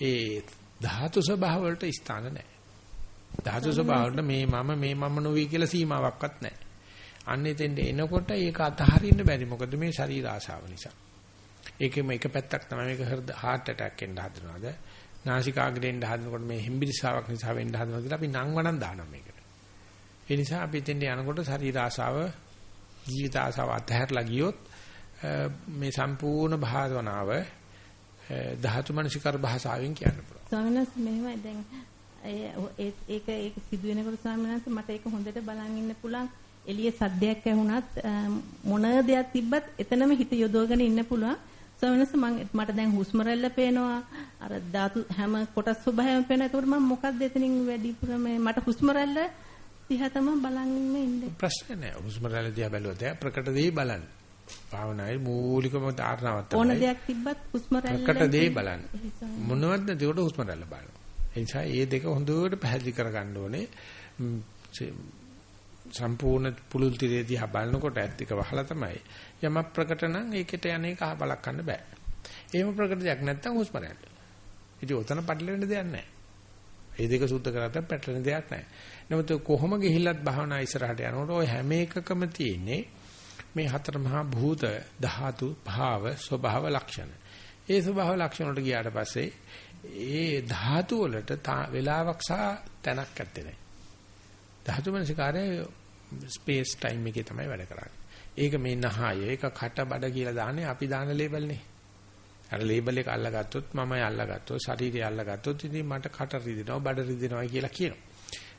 ඒ ධාතු ස්වභාව වලට ස්ථාන නැහැ. ධාතු ස්වභාව වලට මේ මම මේ මම නොවේ කියලා සීමාවක්වත් නැහැ. අන්න එතෙන්ට එනකොට ඒක අතහරින්න බැරි. මොකද මේ ශරීර ආශාව නිසා. ඒකෙම එක පැත්තක් තමයි මේක හෘද heart attack එන්න හදනවාද? නාසිකාග්‍රයෙන් හදනකොට මේ හිම්බිරිසාවක් නිසා වෙන්න හදනවා කියලා අපි නම් වණන් දානවා මේකට. ඒ නිසා අපි එතෙන්ට යනකොට ශරීර ආශාව ජීවිත ආශාව අතහැරලා ගියොත් මේ සම්පූර්ණ භාවනාව ධාතු මනසිකර භාෂාවෙන් කියන්න පුළුවන්. ස්වාමීන් වහන්සේ මෙහෙමයි දැන් ඒක ඒක සිදු වෙනකොට ස්වාමීන් වහන්සේ මට ඒක හොඳට බලන් ඉන්න පුළුවන්. එළිය සද්දයක් ඇහුණත් මොන දෙයක් තිබ්බත් එතනම හිත යොදවගෙන ඉන්න පුළුවන්. ස්වාමීන් වහන්සේ මට දැන් හුස්ම රැල්ල පේනවා. අර ධාතු හැම කොටස් ස්වභාවයම පේනවා. ඒකට මම මොකක්ද එතනින් වැඩිපුර මේ මට හුස්ම රැල්ල දිහා තමයි බලන් ඉන්නේ. ප්‍රශ්න නැහැ. හුස්ම රැල්ල දිහා බැලුවොත් ප්‍රකට දෙයි බලන්න. භාවනාවේ මූලිකම ධාරණාවක් තමයි. ඕන දෙයක් තිබ්බත් හුස්ම රැල්ල ප්‍රකට දෙයි බලන්න. මොනවද නැතිවට හුස්ම රැල්ල බලන්න. ඒ නිසා මේ දෙක හොඳට පැහැදිලි කරගන්න ඕනේ. සම්පූර්ණ පුලුල් tire දිහා බලනකොට ඇත්ත එක වහලා තමයි යම ප්‍රකට නම් ඒකට යන්නේ කහ බලක් ගන්න බෑ. එහෙම ප්‍රකට දෙයක් නැත්තම් හුස්ම රැල්ල. ඉතින් උතන පටලෙන්න දෙයක් නැහැ. මේ දෙක සුද්ධ කරගත්තා පැටලෙන දෙයක් නැහැ. නමුත් කොහොම ගිහිල්ලත් භාවනා ඉස්සරහට යනකොට ওই හැම එකකම තියෙන්නේ මේ හතර මහා භූත ධාතු භාව ස්වභාව ලක්ෂණ. ඒ ස්වභාව ලක්ෂණ වලට ගියාට පස්සේ ඒ ධාතු වලට වෙලාවක් සහ තැනක් ඇත්තේ නැහැ. ධාතු මනසිකාරයේ ස්පේස් ටයිම් එකේ තමයි වැඩ කරන්නේ. ඒක මේ නහය, ඒක කට බඩ කියලා දාන්නේ අපි දාන ලේබල් නේ. අර ලේබල් එක අල්ලගත්තොත් මමයි අල්ලගත්තොත් ශරීරය අල්ලගත්තොත් ඉතින් මට කට රිදෙනවා බඩ රිදෙනවා කියලා කියනවා.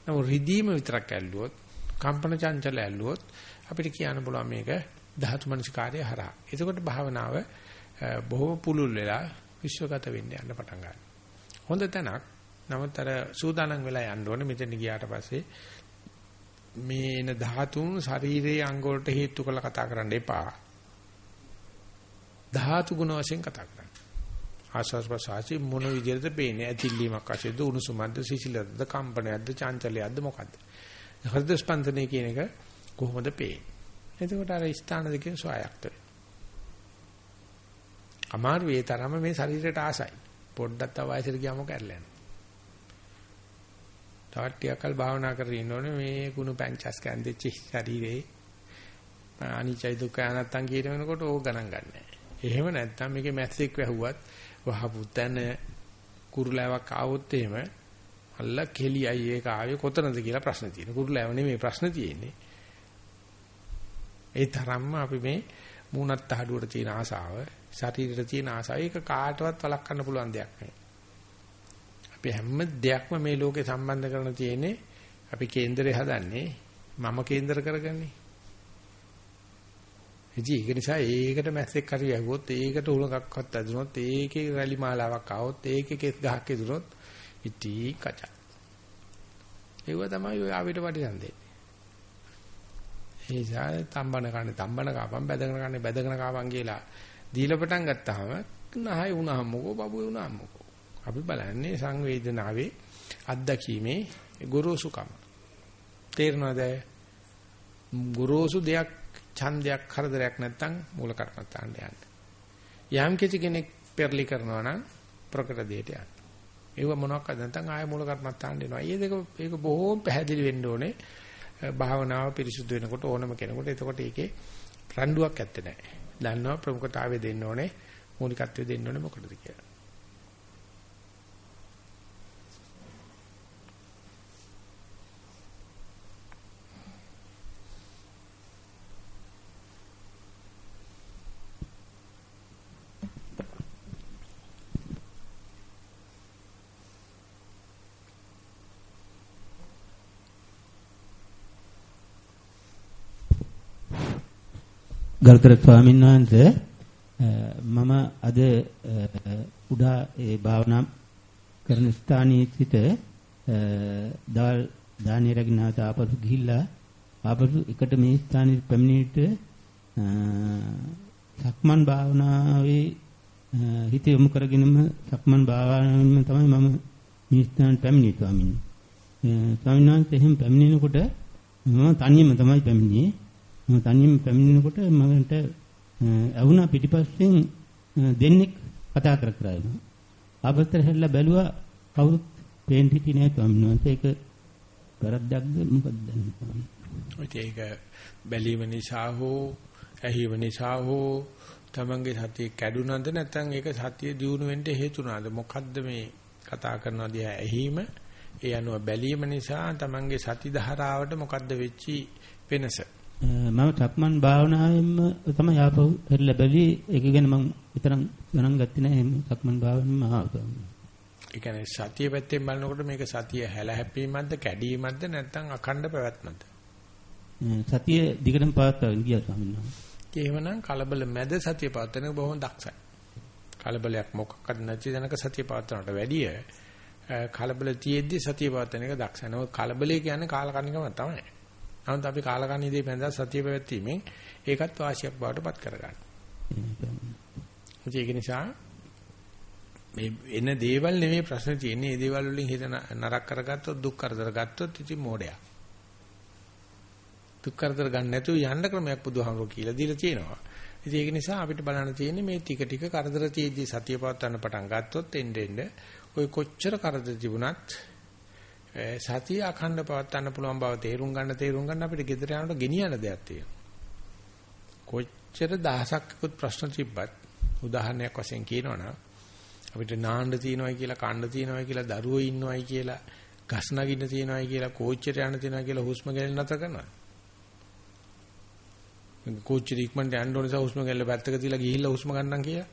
නමුත් රිදීම විතරක් ඇල්ලුවොත් කම්පන චංචල ඇල්ලුවොත් අපිට කියන්න පුළුවන් මේක ධාතු මනසිකාරය හරහා. එතකොට භාවනාව බොහෝ පුළුල් වෙලා විශ්වගත වෙන්න යන්න පටන් ගන්නවා. හොඳ තැනක්. නමුත් අර සූදානම් වෙලා යන්න ඕනේ මෙතන ගියාට පස්සේ මේ එන ධාතුන් ශරීරයේ අංග වලට හේතු කරලා කතා කරන්න එපා. ධාතු ගුණ වශයෙන් කතා කරන්න. ආස්වාස් ප්‍රසආසි මොන විදිහටද පේන්නේ? ඇතිල්ලීමක් වශයෙන්ද උණුසුමක්ද සිසිලද කම්පනයක්ද චංචලයක්ද මොකද්ද? හෘද ස්පන්දනය කියන එක කොහොමද පේන්නේ? එතකොට අර ස්ථාන දෙකෙන් සොයායක්ත වෙනවා. අමාරු ඒ තරම මේ ශරීරයට ආසයි. පොඩ්ඩක් තව වයසට ගියාම කැරලා යනවා. තවත් ටිකක්කල් භාවනා කරගෙන ඉන්නෝනේ මේ කුණු පැංචස් කැන්දෙච්ච ශරීරේ අනිචයි දුක්ඛ අනත්තම් කියන වෙනකොට ඕක ගණන් ගන්නෑ. එහෙම නැත්නම් මේකේ මැස්සෙක් වැහුවත් වහපු තැන කුරුලෑවක් ආවොත් එහෙම අල්ල කෙලියයි ඒක ආවේ කොතනද කියලා ප්‍රශ්න තියෙනවා. කුරුලෑව නෙමෙයි ප්‍රශ්න තියෙන්නේ. ඒ තරම්ම අපි මේ මූණත් අහඩුවට තියෙන ආසාව, ශරීරයට තියෙන ආසාව ඒක කාටවත් වළක්වන්න පුළුවන් දෙයක් නෙවෙයි. අපි හැම දෙයක්ම මේ ලෝකේ සම්බන්ධ කරන තියෙන්නේ අපි කේන්දරේ හදන්නේ මම කේන්දර කරගන්නේ. ඉතින් ඒක නිසා ඒකට මැස්සෙක් හරි ඇහුවොත් ඒකට උලකක්වත් ඇදුනොත් ඒකේ රැලි මාලාවක් ආවොත් ඒකේ කෙස් ගහක් ඉදුනොත් ඉටි කචා. ඒව තමයි ඔය ආවිත වටිසන් දෙන්නේ. ඒ නිසා තම්බන කන්නේ තම්බන කාපම් බැදගෙන කන්නේ බැදගෙන කාපම් කියලා දීලා පටන් ගත්තාම නහය වුණාම මොකෝ බබුවේ වුණාම මොකෝ. අපි බලන්නේ සංවේදනාවේ අත්දැකීමේ ගුරුසුකම. තේරෙනවද? ගුරුසු දෙයක් ඡන්දයක් කරදරයක් නැත්තම් මූල කර්මත්තාන්න යන්න. යම් කිසි කෙනෙක් පෙරලි කරනවා නම් ප්‍රකට දෙයට යන්න. ඒව මොනවාක්ද නැත්නම් ආය මූල කර්මත්තාන්න එනවා. ඊයේ දෙක ඒක බොහෝම පැහැදිලි වෙන්න ඕනේ. භාවනාව පිරිසුදු වෙනකොට ඕනම කෙනෙකුට එතකොට ඒකේ රණ්ඩුවක් ඇත්තේ නැහැ. දන්නවා ප්‍රමුඛතාවය දෙන්න ඕනේ, මූලිකත්වය දෙන්න ඕනේ මොකටද කියලා. ගල්කර ස්වාමීන් වහන්සේ මම අද උඩා ඒ භාවනා කරන ස්ථානයේ සිට දාල් දානි රගිනාත ආපසු ගිහිල්ලා ආපසු එකට මේ ස්ථානයේ පැමිණිට සක්මන් භාවනාවේ හිත යොමු කරගෙනම සක්මන් භාවනාවෙන් තමයි මම මේ ස්ථානට පැමිණියේ ස්වාමීන් වහන්සේ. ස්වාමීන් වහන්සේ එහෙම පැමිණෙනකොට මම තනියම තමයි පැමිණියේ. මම තනියම පැමිණෙනකොට මට ඇහුණා පිටිපස්සෙන් දෙන්නෙක් කතා කර කර ඉන්නවා. ආපස්සට හැරිලා බැලුවා කවුරුත් පේන්න හිටියේ නැහැ ස්වාමීන් වහන්සේ. ඒක වැරද්දක්ද? මොකක්ද දන්නේ ඒක බැලීම නිසා හෝ ඇහිම නිසා හෝ තමන්ගේ සතිය කැඩුනද නැත්නම් ඒක සතිය දියුණු වෙන්න හේතු නැද්ද මොකද්ද මේ කතා කරනවා දිහා ඇහිම? ඒ අනුව බැලීම නිසා තමන්ගේ සති ධාරාවට මොකද්ද වෙච්චි වෙනස? මම සක්මන් භාවනාවෙන්ම තමයි ආපහු පෙරලා බැලී ඒක ගැන මම විතරක් ගණන් ගත්තේ නැහැ එහෙම සක්මන් භාවනාවෙන්ම ආවා. ඒ කියන්නේ සතිය පැත්තෙන් බලනකොට මේක සතිය හැල හැප්පීමක්ද කැඩීමක්ද නැත්නම් අඛණ්ඩ පැවැත්මක්ද? සතිය දිගටම පවත්වාගෙන ගියා ස්වාමීන් වහන්සේ. එහෙමනම් කලබල මැද සතිය පවත්වන එක බොහොම දක්ෂයි. කලබලයක් මොකක්ද නැති දැනක සතිය පවත්වනට වැඩිය කලබල තියෙද්දි සතිය පවත්වන එක දක්ෂයි. නමුත් කලබලය කියන්නේ කාලකන්නිකම තමයි. නමුත් අපි කාලකන්ණී දේ බඳලා සතිය පැවැත්වීමෙන් ඒකත් වාසියක් බවට පත් කරගන්න. ඒක නිසා මේ එන දේවල් නෙමෙයි ප්‍රශ්න තියෙන්නේ. මේ දේවල් වලින් හිත නරක කරගත්තොත් දුක් කරදර ගත්තොත් ඉතින් මෝඩයා. දුක් කරදර ගන්න නැතුව යන්න ක්‍රමයක් බුදුහාමුදුරුවෝ කියලා දීලා තියෙනවා. ඉතින් ඒක නිසා අපිට බලන්න තියෙන්නේ මේ ටික ටික කරදර තියෙද්දි සතිය පවත්වන්න පටන් ගත්තොත් එන්න එන්න ඔය කොච්චර කරදර තිබුණත් සතිය අඛණ්ඩ පවත්වන්න පුළුවන් බව තේරුම් ගන්න තේරුම් ගන්න අපිට ගෙදර යනකොට ගෙනියන දෙයක් තියෙනවා. කොච්චර දහසක්කුත් ප්‍රශ්න තිබ්බත් උදාහරණයක් වශයෙන් කියනවනම් අපිට නාන්න තියෙනවයි කියලා කන්න තියෙනවයි කියලා දරුවෝ ඉන්නවයි කියලා ගස් නගින්න තියෙනවයි කියලා කෝච්චර යන්න තියෙනවයි කියලා හුස්ම ගැනීම නැතර කරනවා. කෝච්චර ඉක්මනට යන්න ඕන නිසා හුස්ම ගැනීම පැත්තක තියලා ගිහිල්ලා හුස්ම ගන්නම් කියලා.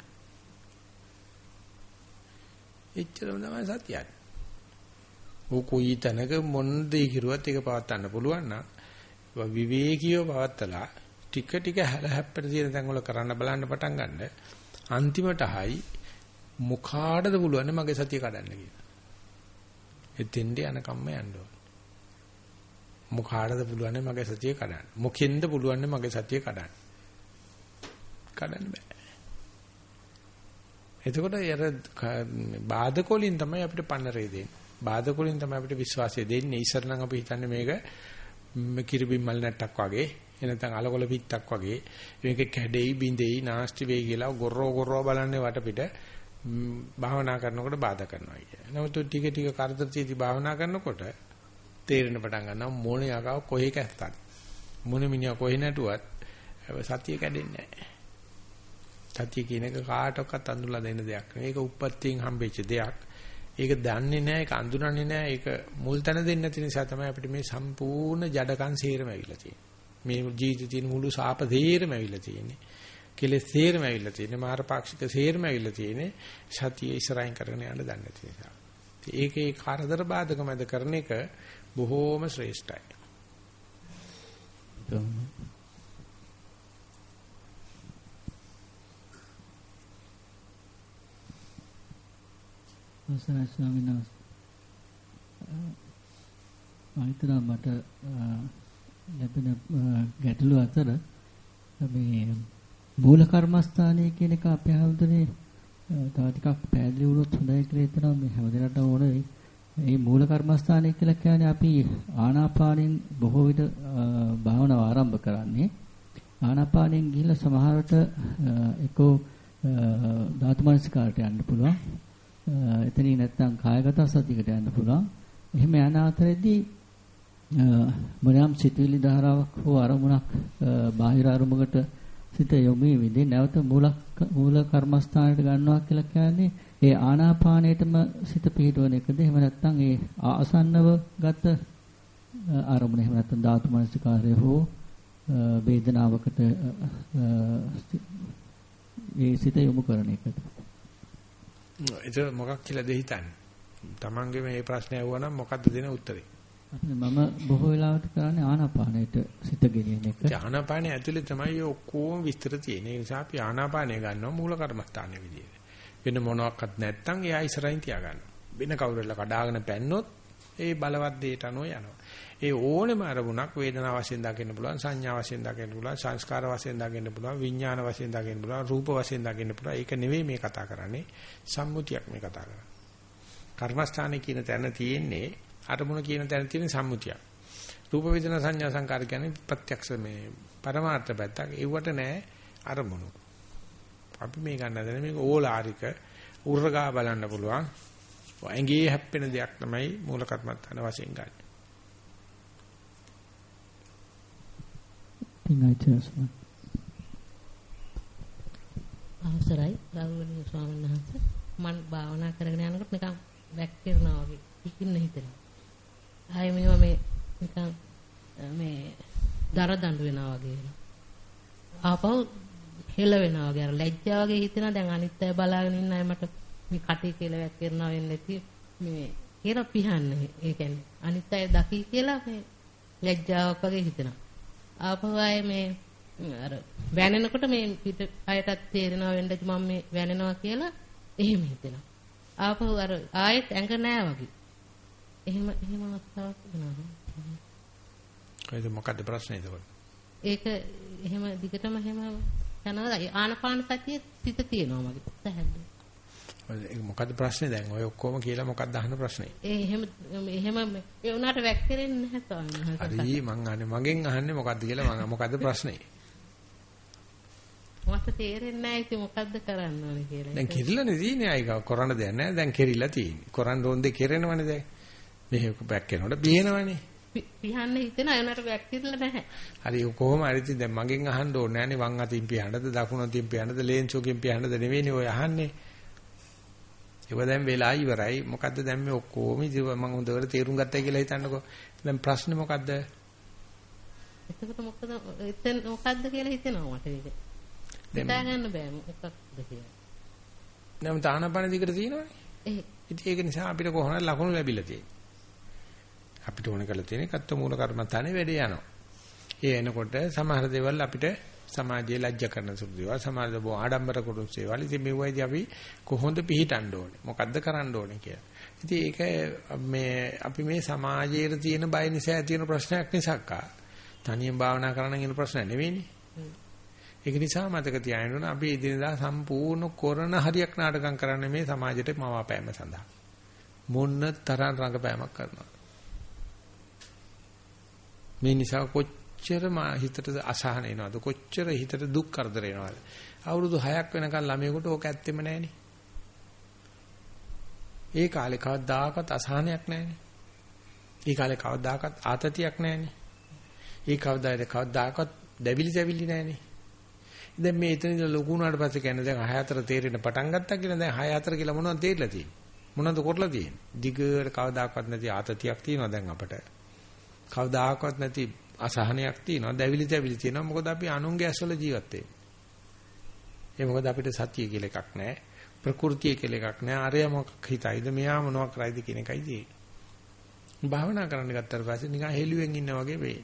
එච්චරම තමයි සත්‍යය. ඕ කොයි තැනක මොන දේ කිරුවත් ඒක පවත්වන්න පුළුවන් නම් විවේකීව පවත්තලා ටික ටික හැල හැප්පෙන තියෙන තැන් වල කරන්න බලන්න පටන් ගන්න අන්තිමට හයි මොකාටද පුළුවන් මගේ සතිය කඩන්න කියලා. එතෙන්ට යනකම්ම යන්න ඕන. මොකාටද පුළුවන් මගේ සතිය කඩන්න. මොකෙන්ද පුළුවන් මගේ සතිය කඩන්න. කඩන්න බෑ. එතකොට අර බාධක වලින් තමයි අපිට පන්නරේ දෙන්නේ. බාධක වලින් තමයි අපිට විශ්වාසය දෙන්නේ. ඉස්සර නම් අපි හිතන්නේ මේක කිරිබින් මල් නැට්ටක් වගේ එනතන් අලකොල පිටක් වගේ මේක කැඩෙයි බිඳෙයි නාස්ති වෙයි කියලා ගොරෝ ගොරෝ බලන්නේ වටපිට භාවනා කරනකොට බාධා කරනවා කියන්නේ. නමුත් ටික ටික කරදර තීති භාවනා කරනකොට තේරෙන පටන් ගන්නවා මොන යකාව කොහේ කැත්තක් මොන මිනිහා කොහේ නැටුවත් සතිය කැඩෙන්නේ නැහැ. සතිය කියන එක කාටවත් අඳුරලා දෙන්න දෙයක් නෙවෙයි. ඒක උප්පත්තියෙන් හම්බෙච්ච දෙයක්. ඒක දන්නේ නැහැ, ඒක අඳුරන්නේ නැහැ, ඒක මුල් තැන දෙන්නේ නැති නිසා තමයි අපිට මේ සම්පූර්ණ ජඩකම් සේරම ඇවිල්ලා තියෙන්නේ. මේ ජීවිතේ තියෙන මුළු සාප තේරම ඇවිල්ලා තියෙන්නේ. කෙලෙස් තේරම ඇවිල්ලා තියෙන්නේ. මාරපාක්ෂික තේරම ඇවිල්ලා තියෙන්නේ. සතිය ඉස්සරහින් කරගෙන යන්න දන්නේ නැති නිසා. ඒකේ කාර්යදර බාධක මැද කරන එක බොහෝම ශ්‍රේෂ්ඨයි. අවසරයි ස්වාමීන් වහන්සේ. මම හිතනවා මට ලැබෙන ගැටලු අතර මේ මූල කර්මස්ථානය කියන එක අපේ හැමදෙනේ තව ටිකක් පැහැදිලි වුණොත් හොඳයි කියලා හිතනවා මේ හැමදෙනාටම ඕනේ. මේ මූල කර්මස්ථානය කියලා කියන්නේ අපි ආනාපානෙන් බොහෝ විට භාවනාව ආරම්භ කරන්නේ. ආනාපානෙන් ගිහිල්ලා සමහරට එකෝ ධාතු මනසිකාරට යන්න පුළුවන්. එතනින් නැත්තම් කායගත සතියකට යන්න පුළුවන්. එහෙම යන අතරෙදී මොනවාම් සිතුවිලි ධාරාවක් හෝ අරමුණක් බාහිර අරමුණකට සිත යොමු වෙදී නැවත මූල මූල කර්මස්ථානයට ගන්නවා කියලා කියන්නේ ඒ ආනාපානයටම සිත පිහිටවන එකද එහෙම නැත්නම් ඒ ආසන්නව ගත අරමුණ එහෙම නැත්නම් ධාතු මනසිකාරය හෝ වේදනාවකට ඒ සිත යොමු කරන එකද ඒක මොකක් කියලාද හිතන්නේ? Tamange මේ ප්‍රශ්නේ අහුවා මොකද්ද දෙන උත්තරේ? මම බොහෝ වෙලාවට කරන්නේ ආනාපානයට සිත ගෙනියන එක. ආනාපානය ඇතුලේ තමයි ඔක්කොම විස්තර තියෙන්නේ. ඒ නිසා අපි ආනාපානය ගන්නවා මූල කර්මස්ථානයේ විදියට. වෙන මොනවත් නැත්තම් එයා ඉස්සරහින් තියාගන්නවා. වෙන කවුරුල්ල කඩාගෙන පැන්නොත් ඒ බලවත් දෙයට අනුව යනවා. ඒ ඕනෙම අරමුණක් වේදනාව වශයෙන් දකින්න පුළුවන් සංඥා වශයෙන් දකින්න පුළුවන් සංස්කාර වශයෙන් දකින්න පුළුවන් විඥාන වශයෙන් දකින්න පුළුවන් රූප වශයෙන් දකින්න පුළුවන්. ඒක නෙවෙයි මේ කතා කරන්නේ. සම්මුතියක් මේ කතා කරන්නේ. කර්මස්ථානයේ කියන තැන තියෙන්නේ අරමුණ කියන තැන තියෙන සම්මුතියක්. රූප වේදනා සංඥා සංකාර කියන්නේ ප්‍රත්‍යක්ෂ මේ පරමාර්ථ පැත්තක්. ඒවට නෑ අරමුණු. අපි මේ ගන්න හදන මේක ඕලාරික උර්ගා බලන්න පුළුවන්. ඇඟේ හැප්පෙන දෙයක් තමයි මූල කර්මස්ථාන වශයෙන් ගන්න. පින්යිචර්ස්මන් අවසරයි ගෞරවනීය ස්වාමීන් වහන්සේ මම භාවනා කරගෙන යනකොට නිකන් වැක්කිරනවා වගේ ඉකින්න හිතෙනවා. ආයෙ මේවා මේ නිකන් මේ දර දඬු වෙනවා වගේ වෙනවා. ආපහු හෙල වෙනවා වගේ අර ලැජ්ජා වගේ හිතෙනවා දැන් අනිත් අය බලාගෙන ඉන්න අය මට මේ කටේ කියලා වැක්කිරනවා වෙන්නේ නැති මේ කියලා පිහන්නේ. ඒ කියන්නේ අනිත් අය දකි කියලා මේ ලැජ්ජාවක් වගේ හිතෙනවා. ආපහු ආයේ මේ අර වැනෙනකොට මේ පිට අයටත් තේරෙනවා වෙන්න මම මේ වැනෙනවා කියලා එහෙම හිතෙනවා. ආපහු අර ආයෙත් ඇඟ නෑ වගේ. එහෙම එහෙම අවස්ථාවක් වෙනවා. ඒක මොකද්ද ප්‍රශ්නේ ඒකවල? ඒක එහෙම දිගටම එහෙම යනවා ආනපාන සතිය සිත තියෙනවා මගේ. පැහැදිලි. ඒක මොකද්ද ප්‍රශ්නේ දැන් ඔය ඔක්කොම කියලා මොකක්ද අහන ප්‍රශ්නේ? ඒ එහෙම එහෙම ඒ උනාට වැක්කිරෙන්නේ නැහැ ස්වාමීන් වහන්සේ. හරි මං අහන්නේ මගෙන් අහන්නේ මොකද්ද කියලා මං මොකද්ද ප්‍රශ්නේ? මට තේරෙන්නේ නැහැ ඉතින් මොකද්ද කරන්න ඕනේ කියලා. දැන් කිරිලානේ තියෙන්නේ අය කරන්න දෙයක් නැහැ. දැන් කිරිලා තියෙන්නේ. කරන්න ඕන දෙයක් කෙරෙනවනේ දැන්. මෙහෙ බෑක් කරනකොට පිහෙනවනේ. පිහන්න හිතෙන අයනට වැක්කිරලා නැහැ. හරි කොහොම හරි ඉතින් දැන් මගෙන් අහන්න ඕනේ නැහනේ වම් අතින් පියන්නද දකුණු අතින් පියන්නද ලේන්සෝකින් පියන්නද නෙවෙයිනේ ඔය අහන්නේ. ඒව දැන් වෙලා ඉවරයි. මොකද්ද දැන් මේ ඔක්කොම මම හොඳට තේරුම් ගත්තයි කියලා හිතන්නකෝ. දැන් ප්‍රශ්නේ මොකද්ද? එතකොට මොකද එතන මොකද්ද කියලා හිතෙනවා මට ඒක. හිතා ගන්න බෑ මොකක්ද කියලා. නම් තානපන දිගට තියෙනවනේ. ඉතින් ඒක නිසා අපිට කොහොමද ලකුණු ලැබිලා තියෙන්නේ. අපිට ඕන කරලා තියෙන්නේ කත්ත මූල කර්මත්තානේ වැඩේ යනවා. ඒ එනකොට සමහර දේවල් අපිට සමාජයේ ලැජ්ජ කරන සුළු දේවල් සමාජය බොහොම ආඩම්බර කරුණු දේවල්. ඉතින් මෙවයිදී අපි කොහොමද පිළිටන්න ඕනේ? මොකද්ද කරන්න ඕනේ කියලා. ඉතින් ඒක මේ අපි මේ සමාජයේ තියෙන බය නිසා ඇති වෙන ප්‍රශ්නයක් නිසාක. තනියෙන් භාවනා කරන්න කියන ප්‍රශ්න නෙවෙයිනේ. ඒක නිසා මතක තියාගන්න ඕන අපි එදිනදා සම්පූර්ණ කරන හරියක් නාටකම් කරන්නේ මේ සමාජයට මවාපෑම සඳහා. මොන්න තරම් රඟපෑමක් කරනවා. මේ නිසා කොච්චර හිතට අසහන එනවද කොච්චර හිතට දුක් කරදර එනවද අවුරුදු 6ක් වෙනකන් ළමයෙකුට ඕක ඇත්තෙම නැහෙනේ. ඒ කාලේ කවදාකවත් අසහනයක් නැහැනේ. ඒ කාලේ කවදාකවත් ආතතියක් නැහැනේ. ඒ කවදාද කවදාකවත් දැවිලි දැවිලි නැහැනේ. දැන් මේ එතන ඉඳලා ලොකු වුණාට පස්සේ කියන්නේ දැන් 6 4 තේරෙන්න පටන් ගත්තා කියලා දැන් 6 4 කියලා මොනවද තේරිලා තියෙන්නේ මොනවද කරලා තියෙන්නේ දිගට කවදාකවත් නැති ආතතියක් තියෙනවා දැන් අපට කවදාකවත් නැති අසහනයක් තියෙනවා, දැවිලි දැවිලි තියෙනවා. මොකද අපි අනුන්ගේ ඇස්වල ජීවත් වෙන්නේ. ඒ මොකද අපිට සතිය කියලා එකක් නැහැ. ප්‍රകൃතිය කියලා එකක් නැහැ. අරය මොකක් හිතයිද මෙයා මොනවක් කරයිද කියන එකයි තියෙන්නේ. භාවනා කරන්න ගත්තාට පස්සේ නිකන් හෙළුවෙන් ඉන්න වගේ වෙයි.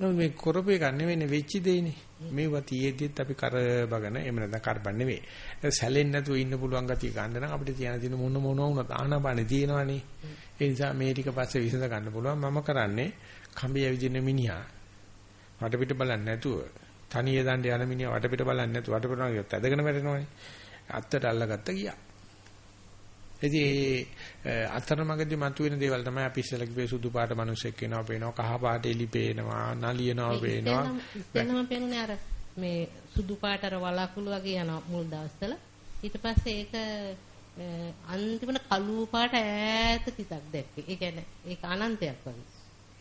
නෝ මේ කරපේ ගන්න නෙවෙයි වෙච්ච දෙයනේ. මේවා තියේදිත් අපි කරබගෙන එහෙම නැත්නම් කරබන් නෙවෙයි. සැලෙන්නේ නැතුව ඉන්න පුළුවන් ගතිය ගන්න නම් අපිට තියන දින මොන මොන වුණත් ආනපානෙ තියෙනවනේ. ඒ නිසා මේ ටික පස්සේ විසඳ ගන්න පුළුවන්. මම කරන්නේ කඹේ ඇවිදින මිනිහා වටපිට බලන්නේ නැතුව තනිය දණ්ඩ යන මිනිහා වටපිට බලන්නේ නැතුව වටපිට නම් ගියොත් ඇදගෙන වැටෙනවනේ. අත්තට අල්ලගත්ත ගියා. ඉතින් අතරමඟදී මතුවෙන දේවල් තමයි අපි ඉස්සෙල්ලා කිව්වේ සුදු පාට මිනිස්සෙක් වෙනවා පේනවා කහ පාට එලි පේනවා නලියනවා පේනවා එතනම පේනුනේ අර මේ සුදු පාට අර වලාකුළු වගේ යන මුල් දවස්වල ඊට පස්සේ ඒක අන්තිමට කළු පාට ඈත තිතක් දැක්කේ. ඒ කියන්නේ ඒක අනන්තයක් වගේ.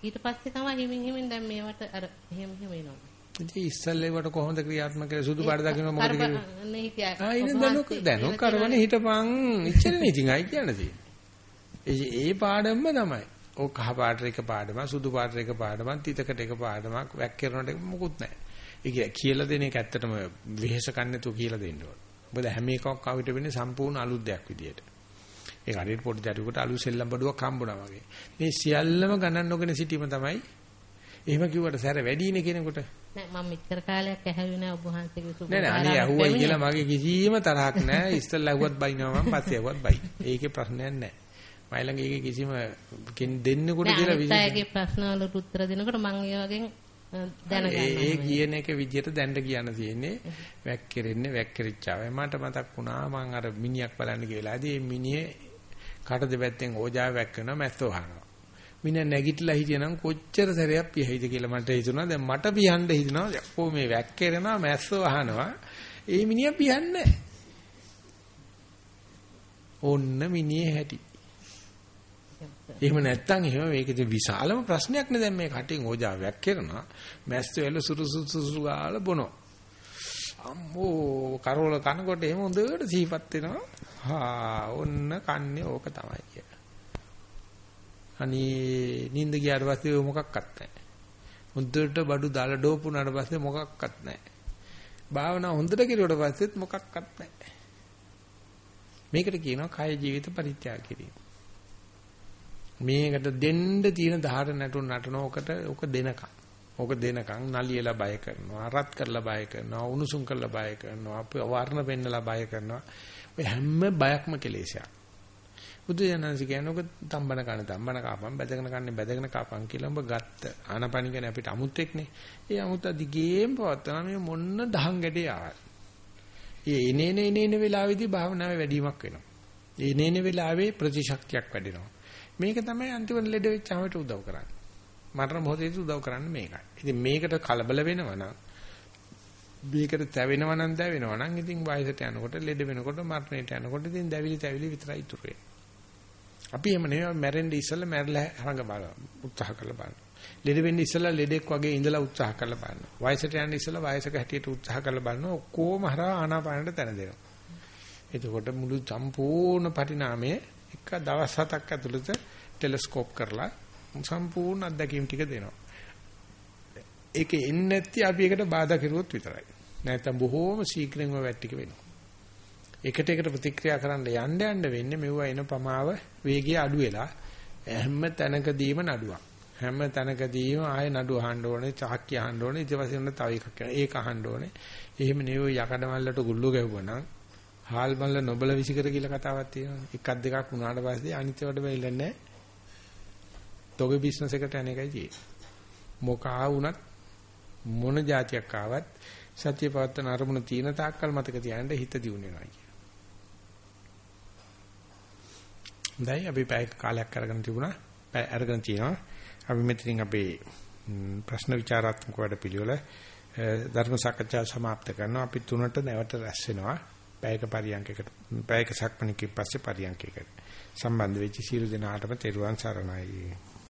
ඊට පස්සේ තමයි හිමින් හිමින් දැන් මේවට අර එහෙම එහෙම එනවා. ඉතින් ඉස්සල්ලේවට කොහොමද ක්‍රියාත්මක කරේ සුදු පාට දකින්න මොකද කරේ? නේ හිටියා. ආ ඉතින් දැනුක දැනුක කරවනේ හිටපන් ඉච්චරනේ ඉතින් අයි කියන්න තියෙන්නේ. ඒ පාඩම්ම තමයි. ඔය කහ පාට එක පාඩම සුදු පාට එක පාඩමක් තිතකට එක පාඩමක් වැක්කිරනට මොකුත් නැහැ. ඒක කියලා දෙන එක ඇත්තටම වෙහෙස කන්නේතු කියලා දෙන්න ඕන. මොකද හැම එකක් කවිට වෙන්නේ සම්පූර්ණ අලුත් දෙයක් විදියට. ඒක හරියට පොඩි දරුවෙකුට අලු සෙල්ලම් බඩුවක් හම්බුණා වගේ. මේ සියල්ලම ගණන් නොගෙන සිටීම තමයි එහෙම කිව්වට සැර වැඩිනේ කෙනෙකුට. නෑ මම මෙච්චර කාලයක් ඇහැවි නෑ ඔබ වහන්සේගේ සුබ. නෑ නෑ අනේ ඇහුවයි කියලා මගේ කිසිම තරහක් නෑ. ඉස්සෙල්ලා ඇහුවත් බයිනවා මම පස්සේ ඇහුවත් බයි. ඒකේ ප්‍රශ්නයක් නෑ. මයි ළඟ ඒකේ කිසිම දෙන්නෙකුට කියලා විශේෂ. නෑ ප්‍රශ්න වලට උත්තර දෙනකොට මම ඒ වගේ දැනගන්නවා. ඒ කියන එක විදියට දැන්න කියන්න තියෙන්නේ වැක්කිරෙන්නේ වැක්කිරිච්චාවයි. මට මතක් වුණා මම අර මිනිහක් බලන්න ගිහලාදී මේ මිනිහේ කට දෙපැත්තෙන් ඕජාව වැක්කනවා මැස්සෝ අහනවා. මින නැගිටලා හිටියනම් කොච්චර සැරයක් පියයිද කියලා මට හිතුණා. දැන් මට පියන්න හිතනවා. යකෝ මේ වැක්කේරනවා මැස්සෝ අහනවා. ඒ මිනිහා පියන්නේ ඕන්න මිනිහේ හැටි. එහෙම නැත්තම් එහෙම මේකේ විශාලම ප්‍රශ්නයක් නේ දැන් මේ කටින් ඕජා වැක්කේරනවා. මැස්සෝ එළ සුරුසු සුසු ගාලා බොනවා. අම්මෝ කරෝල කනකොට එහෙම හොඳට සිහිපත් වෙනවා. හා ඔන්න කන්නේ ඕක තමයි කියලා. අනේ නිින්ද ගියාට පස්සේ මොකක්වත් නැහැ. හොඳට බඩු දාලා ඩෝපුනාට පස්සේ මොකක්වත් නැහැ. භාවනා හොඳට කෙරුවට පස්සෙත් මොකක්වත් නැහැ. මේකට කියනවා කය ජීවිත පරිත්‍යාග කිරීම. මේකට දෙන්න තියෙන ධාර නැටුම් නටනෝකට ඔක දෙනකම්. ඕක දෙනකම් නලියලා බය කරනවා, රත් කරලා බය කරනවා, උණුසුම් කරලා බය කරනවා, වර්ණ පෙන්නලා බය කරනවා. ඔය හැම බයක්ම කෙලෙසයක්. බුදු දනන්සි කියන්නේ ඔක තම්බන කන තම්බන කාපම් බැදගෙන කන්නේ බැදගෙන කාපම් කියලා ඔබ ගත්ත ආනපනින් කියන්නේ අපිට අමුත්තෙක්නේ. ඒ අමුත්ත දිගේම පවත්තන මේ මොන්න දහං ගැටේ ආවල්. ඒ එනේන එනේන වෙලාවේදී භාවනාවේ වැඩිවීමක් වෙනවා. ඒ එනේන වෙලාවේ ප්‍රතිශක්තියක් වැඩෙනවා. මේක තමයි අන්තිමට ලෙඩ වෙච්චාම උදව් කරන්නේ. මරණ මොහොතේදී උදව් කරන්නේ මේකයි. ඉතින් මේකට කලබල වෙනවා නම් මේකට තැවෙනවා නම් දැවෙනවා නම් ඉතින් වයසට යනකොට ලෙඩ වෙනකොට මරණයට යනකොට ඉතින් දැවිලි තැවිලි විතරයි ඉතුරු වෙන්නේ. අපි එහෙම නෙවෙයි මැරෙන්න ඉස්සෙල්ලා මැරලා හරඟ බලන්න උත්සාහ කරලා බලන්න. ලෙඩ වෙන්න ඉස්සෙල්ලා ලෙඩෙක් වගේ ඉඳලා උත්සාහ කරලා බලන්න. වයසට යන්න ඉස්සෙල්ලා වයසක හැටියට උත්සාහ කරලා බලන්න ඔක්කොම හරහා ආනාපානට තැන දෙනවා. එතකොට මුළු සම්පූර්ණ පරිණාමය එක දවස් හතක් ඇතුළත ටෙලස්කෝප් කරලා සම්පූර්ණ අත්දැකීම් ටික දෙනවා. ඒක එන්නේ නැති අපි ඒකට බාධා කරුවොත් විතරයි. නැත්නම් බොහෝම ශීඝ්‍රයෙන්ම වැට්ටික වෙනවා. එකට එකට ප්‍රතික්‍රියා කරන්න යන්න යන්න වෙන්නේ මෙවුවා එන ප්‍රමාව වේගය අඩු වෙලා හැම තැනකදීම නඩුවක්. හැම තැනකදීම ආයේ නඩු අහන්න ඕනේ, චාක්කිය අහන්න ඕනේ, ඊට පස්සේ ඔන්න තව එකක් කරනවා. ඒක අහන්න ඕනේ. එහෙම නෙවෙයි යකඩ මල්ලට ගුල්ලු ගැහුවනම් හාල් බලලා නොබල විසිකර කියලා කතාවක් තියෙනවා. එකක් දෙකක් වුණාට පස්සේ අනිත් ඒවාට බැරිලා නැහැ. තොගේ බිස්නස් එකට යන එකයි තියෙන්නේ. මොකා වුණත් මොන જાතියක් ආවත් සත්‍ය පවත්තන අරමුණ තියෙන තාක්කල් මතක තියාගන්න හිත දියුණු වෙනවා කියන. දැන් අපි පැය කාලයක් අරගෙන තිබුණා. පැය අරගෙන තියෙනවා. අපි මෙතනින් අපේ ප්‍රශ්න විචාරාත්මක වැඩ පිළිවෙල ධර්ම සාකච්ඡා સમાપ્ત කරනවා. අපි තුනට නැවත රැස් වෙනවා. පැයක පරියන්කයකට පැයක සක්මණේකින් පස්සේ පරියන්කයකට සම්බන්ධ වෙච්ච සියලු දෙනාටම තෙරුවන් සරණයි.